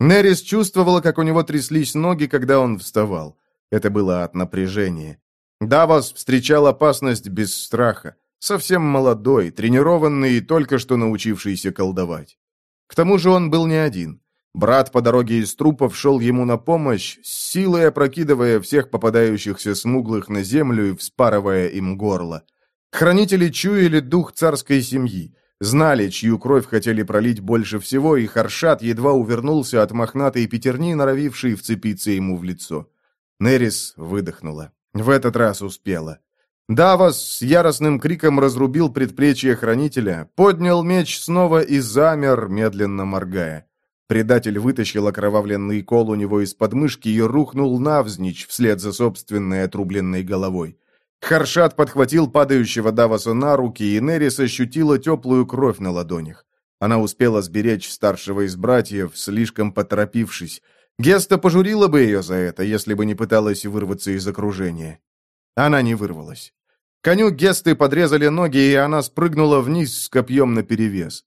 Нерис чувствовала, как у него тряслись ноги, когда он вставал. Это было от напряжения. Давос встречал опасность без страха. Совсем молодой, тренированный и только что научившийся колдовать. К тому же он был не один. Брат по дороге из трупов шел ему на помощь, с силой опрокидывая всех попадающихся смуглых на землю и вспарывая им горло. Хранители чуяли дух царской семьи, знали, чью кровь хотели пролить больше всего, и Харшат едва увернулся от мохнатой пятерни, норовившей вцепиться ему в лицо. Нерис выдохнула. В этот раз успела. Давос с яростным криком разрубил предплечье хранителя, поднял меч снова и замер, медленно моргая. Предатель вытащил окровавленный кол у него из подмышки и рухнул навзничь вслед за собственной отрубленной головой. Харшат подхватил падающего Давоса на руки, и Нерис ощутила теплую кровь на ладонях. Она успела сберечь старшего из братьев, слишком поторопившись. Геста пожурила бы ее за это, если бы не пыталась вырваться из окружения. Она не вырвалась. Коню Гесты подрезали ноги, и она спрыгнула вниз с копьем наперевес.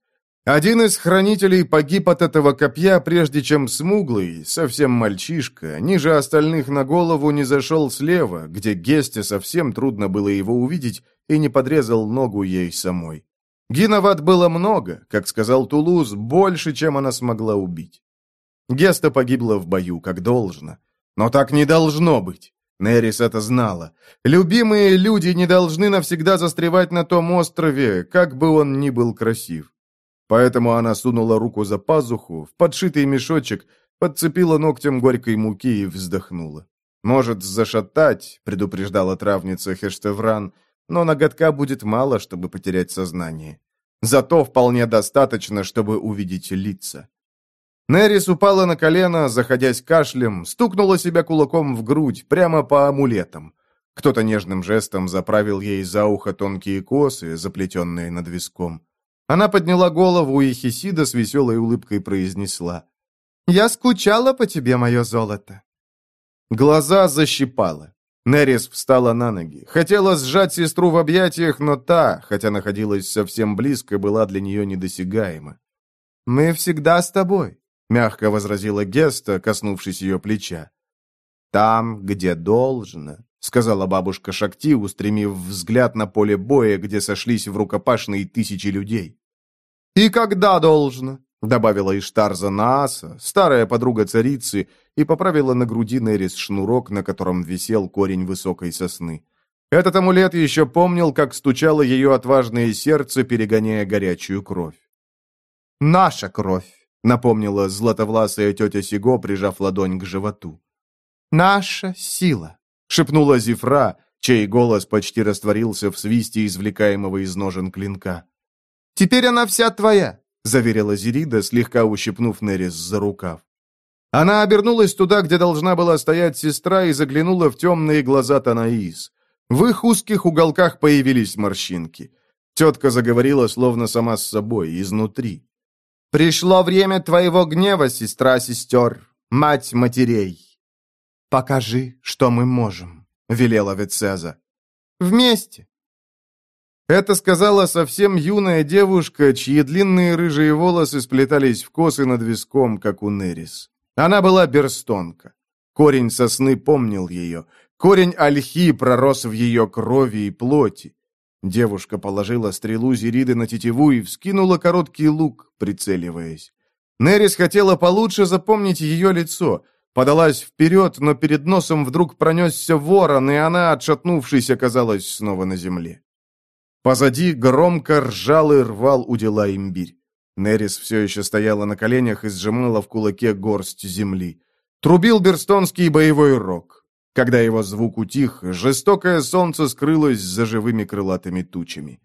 Один из хранителей погиб от этого копья, прежде чем смуглый, совсем мальчишка, ниже остальных на голову не зашел слева, где Гесте совсем трудно было его увидеть, и не подрезал ногу ей самой. Гиноват было много, как сказал Тулуз, больше, чем она смогла убить. Геста погибла в бою, как должно. Но так не должно быть. Нерис это знала. Любимые люди не должны навсегда застревать на том острове, как бы он ни был красив. Поэтому она сунула руку за пазуху, в подшитый мешочек, подцепила ногтем горькой муки и вздохнула. «Может, зашатать», — предупреждала травница Хештевран, «но ноготка будет мало, чтобы потерять сознание. Зато вполне достаточно, чтобы увидеть лица». Нерис упала на колено, заходясь кашлем, стукнула себя кулаком в грудь, прямо по амулетам. Кто-то нежным жестом заправил ей за ухо тонкие косы, заплетенные над виском. Она подняла голову, и Хисида с веселой улыбкой произнесла. «Я скучала по тебе, мое золото». Глаза защипала. Нерис встала на ноги. Хотела сжать сестру в объятиях, но та, хотя находилась совсем близко, была для нее недосягаема. «Мы всегда с тобой», — мягко возразила Геста, коснувшись ее плеча. «Там, где должно», — сказала бабушка Шакти, устремив взгляд на поле боя, где сошлись в рукопашные тысячи людей. «И когда должно?» — добавила Иштарза Нааса, старая подруга царицы, и поправила на груди Нерис шнурок, на котором висел корень высокой сосны. Этот амулет еще помнил, как стучало ее отважное сердце, перегоняя горячую кровь. «Наша кровь», — напомнила златовласая тетя Сиго, прижав ладонь к животу. «Наша сила», — шепнула Зифра, чей голос почти растворился в свисте извлекаемого из ножен клинка. «Теперь она вся твоя», — заверила Зирида, слегка ущипнув Нерис за рукав. Она обернулась туда, где должна была стоять сестра, и заглянула в темные глаза Танаис. В их узких уголках появились морщинки. Тетка заговорила, словно сама с собой, изнутри. «Пришло время твоего гнева, сестра сестер, мать матерей. Покажи, что мы можем», — велела Вецеза. «Вместе». Это сказала совсем юная девушка, чьи длинные рыжие волосы сплетались в косы над виском, как у Нерис. Она была берстонка. Корень сосны помнил ее. Корень ольхи пророс в ее крови и плоти. Девушка положила стрелу Зириды на тетиву и вскинула короткий лук, прицеливаясь. Нерис хотела получше запомнить ее лицо. Подалась вперед, но перед носом вдруг пронесся ворон, и она, отшатнувшись, оказалась снова на земле. Позади громко ржал и рвал у дела имбирь. Нерис все еще стояла на коленях и сжимала в кулаке горсть земли. Трубил берстонский боевой рог. Когда его звук утих, жестокое солнце скрылось за живыми крылатыми тучами.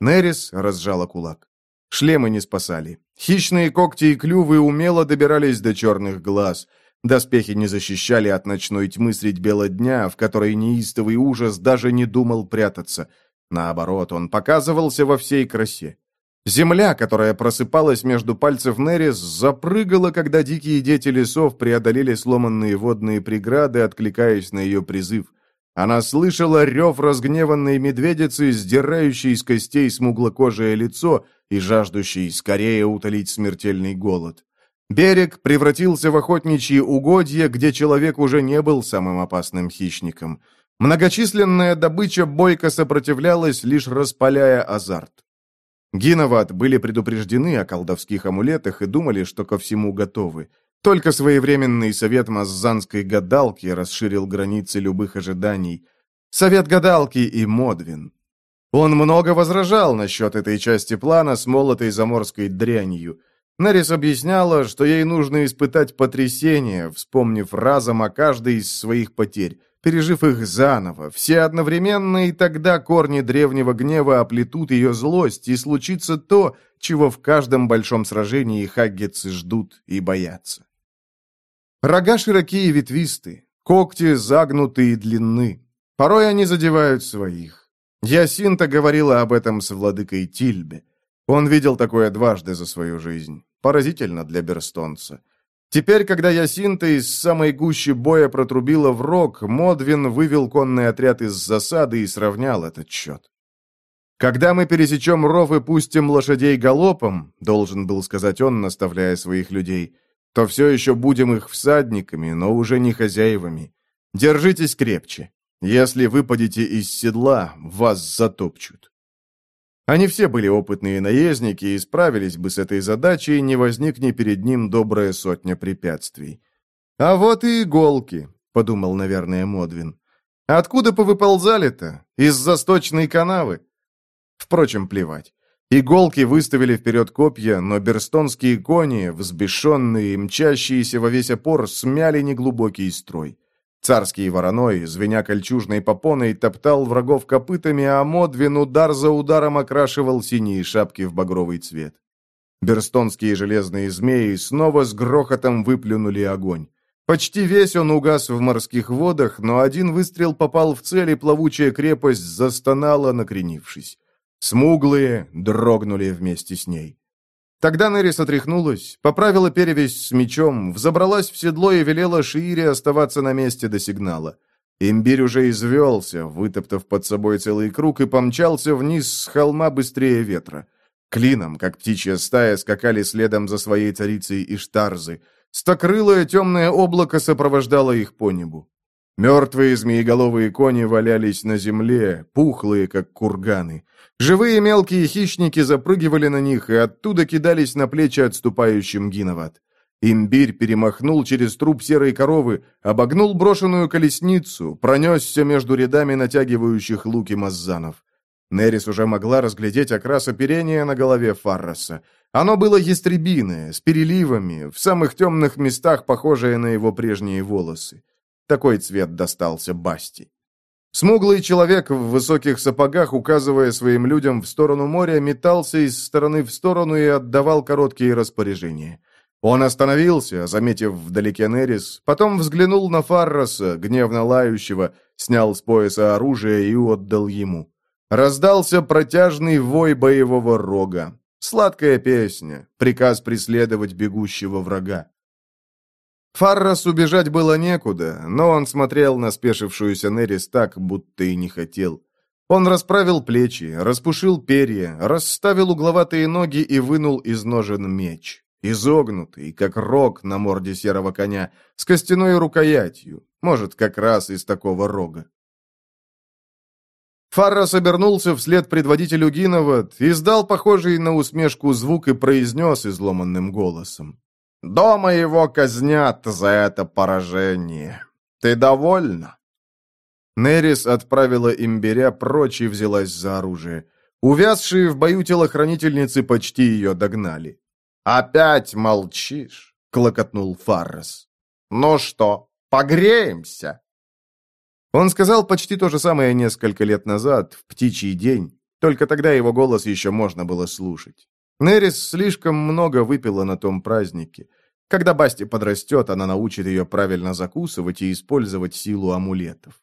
Нерис разжала кулак. Шлемы не спасали. Хищные когти и клювы умело добирались до черных глаз. Доспехи не защищали от ночной тьмы средь бела дня, в которой неистовый ужас даже не думал прятаться. Наоборот, он показывался во всей красе. Земля, которая просыпалась между пальцев Нерис, запрыгала, когда дикие дети лесов преодолели сломанные водные преграды, откликаясь на ее призыв. Она слышала рев разгневанной медведицы, сдирающей из костей смуглокожее лицо и жаждущей скорее утолить смертельный голод. Берег превратился в охотничьи угодья, где человек уже не был самым опасным хищником. Многочисленная добыча бойко сопротивлялась, лишь распаляя азарт. Гиноват были предупреждены о колдовских амулетах и думали, что ко всему готовы. Только своевременный совет маззанской гадалки расширил границы любых ожиданий. Совет гадалки и Модвин. Он много возражал насчет этой части плана с молотой заморской дрянью. Нарис объясняла, что ей нужно испытать потрясение, вспомнив разом о каждой из своих потерь, пережив их заново, все одновременно, и тогда корни древнего гнева оплетут ее злость, и случится то, чего в каждом большом сражении хаггетсы ждут и боятся. Рога широкие и ветвисты, когти загнутые и длинны. Порой они задевают своих. Ясинта говорила об этом с владыкой Тильбе. Он видел такое дважды за свою жизнь. Поразительно для берстонца. Теперь, когда Ясинта из самой гущи боя протрубила в рог, Модвин вывел конный отряд из засады и сравнял этот счет. «Когда мы пересечем ров и пустим лошадей галопом», — должен был сказать он, наставляя своих людей, «то все еще будем их всадниками, но уже не хозяевами. Держитесь крепче. Если выпадете из седла, вас затопчут». Они все были опытные наездники и справились бы с этой задачей, не возникни перед ним добрая сотня препятствий. «А вот и иголки», — подумал, наверное, Модвин. «Откуда повыползали-то? Из засточной канавы?» Впрочем, плевать. Иголки выставили вперед копья, но берстонские кони, взбешенные и мчащиеся во весь опор, смяли неглубокий строй. Царский вороной, звеня кольчужной попоной, топтал врагов копытами, а Модвин удар за ударом окрашивал синие шапки в багровый цвет. Берстонские железные змеи снова с грохотом выплюнули огонь. Почти весь он угас в морских водах, но один выстрел попал в цель, и плавучая крепость застонала, накренившись. Смуглые дрогнули вместе с ней. Тогда Нерис отряхнулась, поправила перевязь с мечом, взобралась в седло и велела Шиире оставаться на месте до сигнала. Имбирь уже извелся, вытоптав под собой целый круг, и помчался вниз с холма быстрее ветра. Клином, как птичья стая, скакали следом за своей царицей Иштарзы. Стокрылое темное облако сопровождало их по небу. Мертвые змееголовые кони валялись на земле, пухлые, как курганы. Живые мелкие хищники запрыгивали на них и оттуда кидались на плечи отступающим Гиноват. Имбирь перемахнул через труп серой коровы, обогнул брошенную колесницу, пронесся между рядами натягивающих луки маззанов. Нерис уже могла разглядеть окрас оперения на голове Фарроса. Оно было ястребиное, с переливами, в самых темных местах похожее на его прежние волосы. Такой цвет достался Басти. Смуглый человек в высоких сапогах, указывая своим людям в сторону моря, метался из стороны в сторону и отдавал короткие распоряжения. Он остановился, заметив вдалеке Нерис, потом взглянул на Фарроса, гневно лающего, снял с пояса оружие и отдал ему. Раздался протяжный вой боевого рога. Сладкая песня, приказ преследовать бегущего врага. Фаррас убежать было некуда, но он смотрел на спешившуюся Нерис так, будто и не хотел. Он расправил плечи, распушил перья, расставил угловатые ноги и вынул из ножен меч. Изогнутый, как рог на морде серого коня, с костяной рукоятью, может, как раз из такого рога. Фаррас обернулся вслед предводителю Гинова, издал похожий на усмешку звук и произнес изломанным голосом. «Дома его казнят за это поражение. Ты довольна?» Нерис отправила имбиря прочь и взялась за оружие. Увязшие в бою телохранительницы почти ее догнали. «Опять молчишь?» — клокотнул Фаррес. «Ну что, погреемся?» Он сказал почти то же самое несколько лет назад, в птичий день, только тогда его голос еще можно было слушать. Нерис слишком много выпила на том празднике. Когда Басти подрастет, она научит ее правильно закусывать и использовать силу амулетов.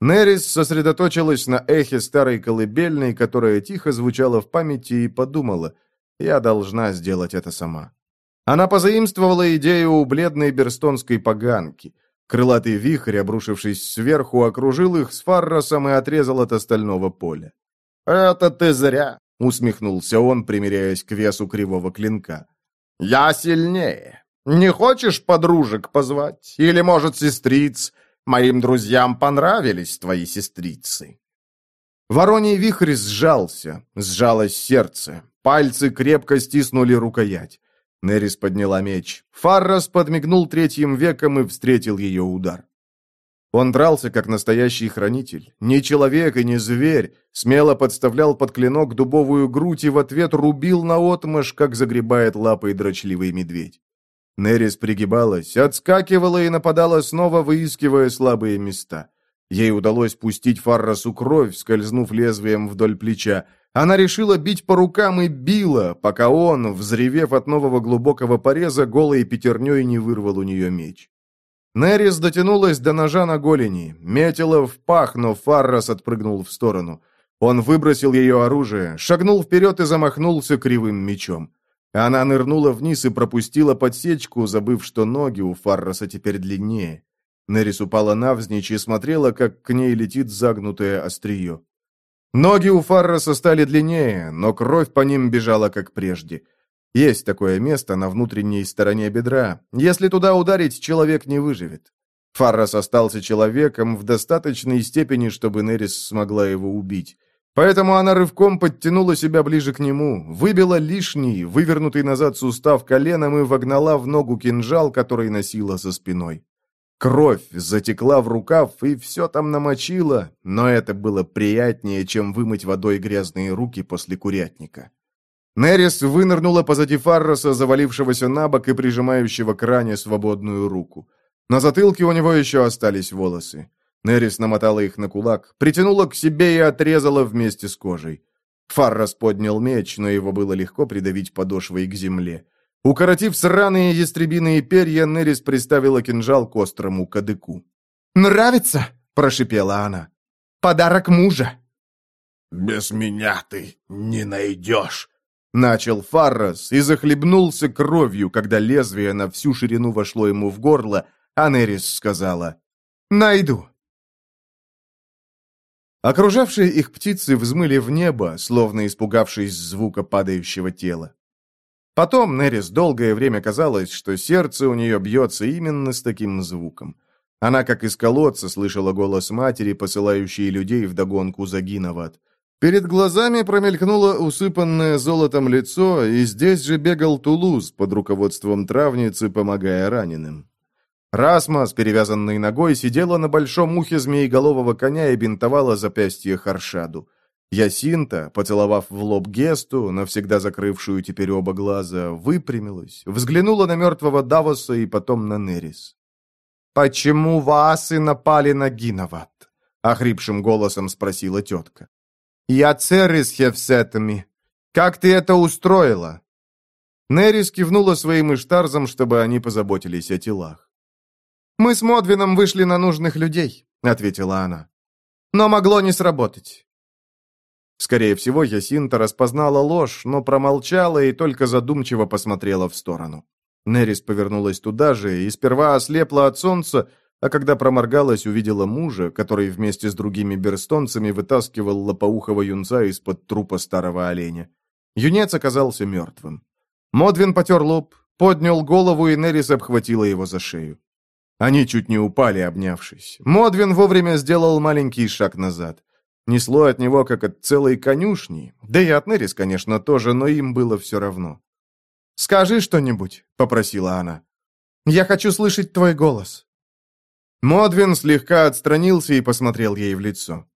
Нерис сосредоточилась на эхе старой колыбельной, которая тихо звучала в памяти, и подумала — я должна сделать это сама. Она позаимствовала идею у бледной берстонской поганки. Крылатый вихрь, обрушившись сверху, окружил их с фарросом и отрезал от остального поля. «Это ты зря!» — усмехнулся он, примиряясь к весу кривого клинка. «Я сильнее. Не хочешь подружек позвать? Или, может, сестриц? Моим друзьям понравились твои сестрицы». Вороний вихрь сжался, сжалось сердце. Пальцы крепко стиснули рукоять. Нерис подняла меч. Фаррас подмигнул третьим веком и встретил ее удар. Он дрался, как настоящий хранитель. Не человек и не зверь. Смело подставлял под клинок дубовую грудь и в ответ рубил наотмашь, как загребает лапой дрочливый медведь. Нерис пригибалась, отскакивала и нападала снова, выискивая слабые места. Ей удалось пустить Фаррасу кровь, скользнув лезвием вдоль плеча, она решила бить по рукам и била, пока он, взревев от нового глубокого пореза, голой пятерней не вырвал у нее меч. Нерис дотянулась до ножа на голени, метила в пах, но Фаррас отпрыгнул в сторону. Он выбросил ее оружие, шагнул вперед и замахнулся кривым мечом. Она нырнула вниз и пропустила подсечку, забыв, что ноги у Фарраса теперь длиннее. Нерис упала навзничь и смотрела, как к ней летит загнутое острие. Ноги у Фарроса стали длиннее, но кровь по ним бежала как прежде. Есть такое место на внутренней стороне бедра. Если туда ударить, человек не выживет. Фаррос остался человеком в достаточной степени, чтобы Нерис смогла его убить. Поэтому она рывком подтянула себя ближе к нему, выбила лишний, вывернутый назад сустав коленом и вогнала в ногу кинжал, который носила со спиной. Кровь затекла в рукав, и все там намочило, но это было приятнее, чем вымыть водой грязные руки после курятника. Нерис вынырнула позади Фарроса, завалившегося на бок и прижимающего к ране свободную руку. На затылке у него еще остались волосы. Нерис намотала их на кулак, притянула к себе и отрезала вместе с кожей. Фаррос поднял меч, но его было легко придавить подошвой к земле. Укоротив сраные ястребиные перья, Нерис приставила кинжал к острому кадыку. «Нравится?» – прошипела она. «Подарок мужа!» «Без меня ты не найдешь!» Начал Фаррос и захлебнулся кровью, когда лезвие на всю ширину вошло ему в горло, а Нерис сказала «Найду». Окружавшие их птицы взмыли в небо, словно испугавшись звука падающего тела. Потом Нерис долгое время казалось, что сердце у нее бьется именно с таким звуком. Она, как из колодца, слышала голос матери, посылающей людей вдогонку за Гиноват. Перед глазами промелькнуло усыпанное золотом лицо, и здесь же бегал Тулуз под руководством травницы, помогая раненым. Расма с перевязанной ногой сидела на большом ухе змееголового коня и бинтовала запястье Харшаду. Ясинта, поцеловав в лоб Гесту, навсегда закрывшую теперь оба глаза, выпрямилась, взглянула на мертвого Давоса и потом на Нерис. «Почему вас и напали на Гиноват?» — охрипшим голосом спросила тетка. «Я Церис Хевсетами. Как ты это устроила?» Нерис кивнула своим иштарзам, чтобы они позаботились о телах. «Мы с Модвином вышли на нужных людей», — ответила она. «Но могло не сработать». Скорее всего, Ясинта распознала ложь, но промолчала и только задумчиво посмотрела в сторону. Нерис повернулась туда же и сперва ослепла от солнца, а когда проморгалась, увидела мужа, который вместе с другими берстонцами вытаскивал лопоухого юнца из-под трупа старого оленя. Юнец оказался мертвым. Модвин потер лоб, поднял голову, и Нерис обхватила его за шею. Они чуть не упали, обнявшись. Модвин вовремя сделал маленький шаг назад. Несло от него, как от целой конюшни. Да и от Нерис, конечно, тоже, но им было все равно. «Скажи что-нибудь», — попросила она. «Я хочу слышать твой голос». Модвин слегка отстранился и посмотрел ей в лицо.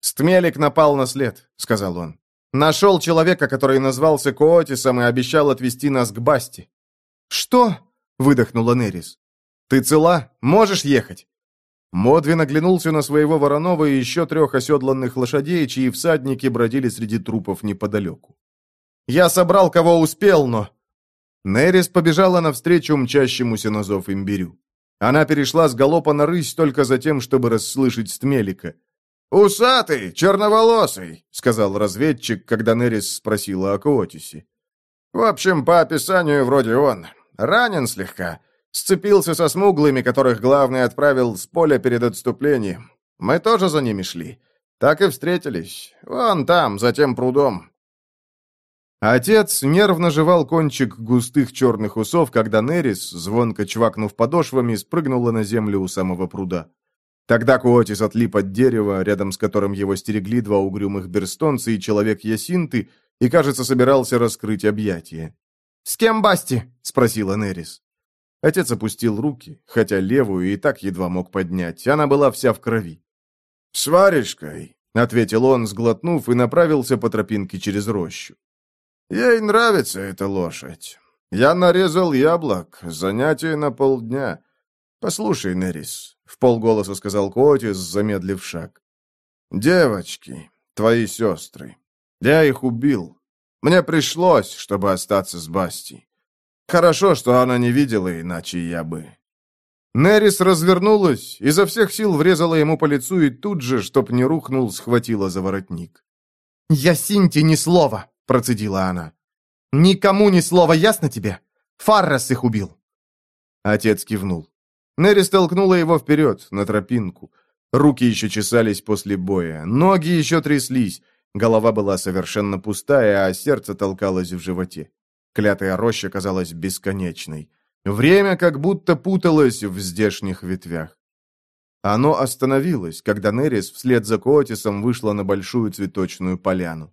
«Стмелик напал на след», — сказал он. «Нашел человека, который назвался Коотисом и обещал отвезти нас к Басти». «Что?» — выдохнула Нерис. «Ты цела? Можешь ехать?» Модвин оглянулся на своего Воронова и еще трех оседланных лошадей, чьи всадники бродили среди трупов неподалеку. «Я собрал, кого успел, но...» Нерис побежала навстречу мчащемуся на зов имбирю. Она перешла с галопа на рысь только за тем, чтобы расслышать Стмелика. «Усатый, черноволосый», — сказал разведчик, когда Нерис спросила о Коотисе. «В общем, по описанию вроде он. Ранен слегка. Сцепился со смуглыми, которых главный отправил с поля перед отступлением. Мы тоже за ними шли. Так и встретились. Вон там, за тем прудом. Отец нервно жевал кончик густых черных усов, когда Нерис, звонко чвакнув подошвами, спрыгнула на землю у самого пруда. Тогда Куотис отлип от дерева, рядом с которым его стерегли два угрюмых берстонца и человек Ясинты, и, кажется, собирался раскрыть объятия. «С кем Басти?» — спросила Нерис. Отец опустил руки, хотя левую и так едва мог поднять. Она была вся в крови. «С варежкой», — ответил он, сглотнув, и направился по тропинке через рощу. «Ей нравится эта лошадь. Я нарезал яблок, занятие на полдня. Послушай, Нерис», — в полголоса сказал Котис, замедлив шаг. «Девочки, твои сестры. Я их убил. Мне пришлось, чтобы остаться с Басти. Хорошо, что она не видела, иначе я бы...» Нерис развернулась, изо всех сил врезала ему по лицу и тут же, чтоб не рухнул, схватила за воротник. «Я Синти ни слова!» — процедила она. «Никому ни слова, ясно тебе? Фаррес их убил!» Отец кивнул. Нерис толкнула его вперед, на тропинку. Руки еще чесались после боя, ноги еще тряслись, голова была совершенно пустая, а сердце толкалось в животе. Клятая роща казалась бесконечной. Время как будто путалось в здешних ветвях. Оно остановилось, когда Нерис вслед за Коотисом вышла на большую цветочную поляну.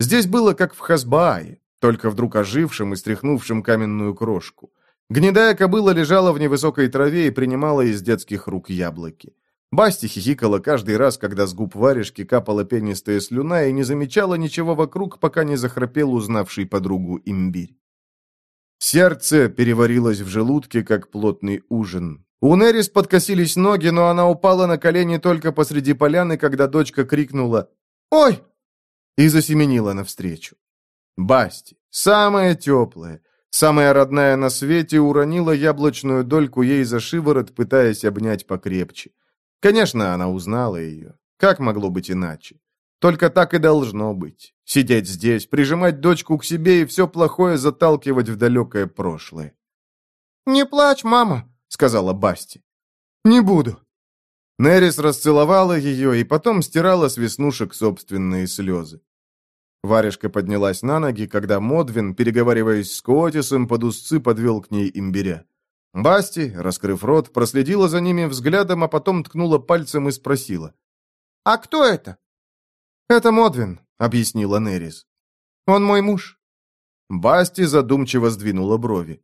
Здесь было как в Хасбаае, только вдруг ожившим и стряхнувшим каменную крошку. Гнедая кобыла лежала в невысокой траве и принимала из детских рук яблоки. Басти хихикала каждый раз, когда с губ варежки капала пенистая слюна и не замечала ничего вокруг, пока не захрапел узнавший подругу имбирь. Сердце переварилось в желудке, как плотный ужин. У Нерис подкосились ноги, но она упала на колени только посреди поляны, когда дочка крикнула «Ой!» и засеменила навстречу. Басти, самая теплая, Самая родная на свете уронила яблочную дольку ей за шиворот, пытаясь обнять покрепче. Конечно, она узнала ее. Как могло быть иначе? Только так и должно быть. Сидеть здесь, прижимать дочку к себе и все плохое заталкивать в далекое прошлое. «Не плачь, мама», — сказала Басти. «Не буду». Нерис расцеловала ее и потом стирала с веснушек собственные слезы. Варежка поднялась на ноги, когда Модвин, переговариваясь с Коотисом, под узцы подвел к ней имбиря. Басти, раскрыв рот, проследила за ними взглядом, а потом ткнула пальцем и спросила. «А кто это?» «Это Модвин», — объяснила Нерис. «Он мой муж». Басти задумчиво сдвинула брови.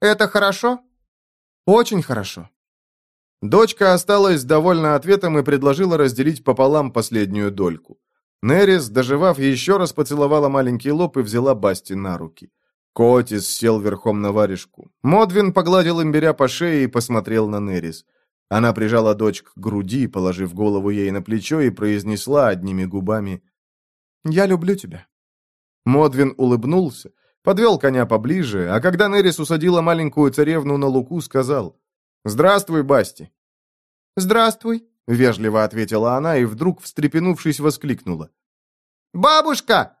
«Это хорошо?» «Очень хорошо». Дочка осталась довольна ответом и предложила разделить пополам последнюю дольку. Нерис, доживав, еще раз поцеловала маленький лоб и взяла Басти на руки. Котис сел верхом на варежку. Модвин погладил имбиря по шее и посмотрел на Нерис. Она прижала дочь к груди, положив голову ей на плечо, и произнесла одними губами «Я люблю тебя». Модвин улыбнулся, подвел коня поближе, а когда Нерис усадила маленькую царевну на луку, сказал «Здравствуй, Басти». «Здравствуй», — вежливо ответила она и вдруг, встрепенувшись, воскликнула. «Бабушка!»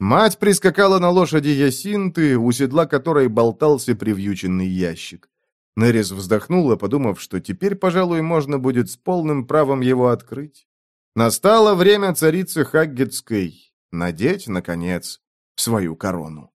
Мать прискакала на лошади Ясинты, у седла которой болтался привьюченный ящик. Нерис вздохнула, подумав, что теперь, пожалуй, можно будет с полным правом его открыть. Настало время царицы Хаггетской надеть, наконец, свою корону.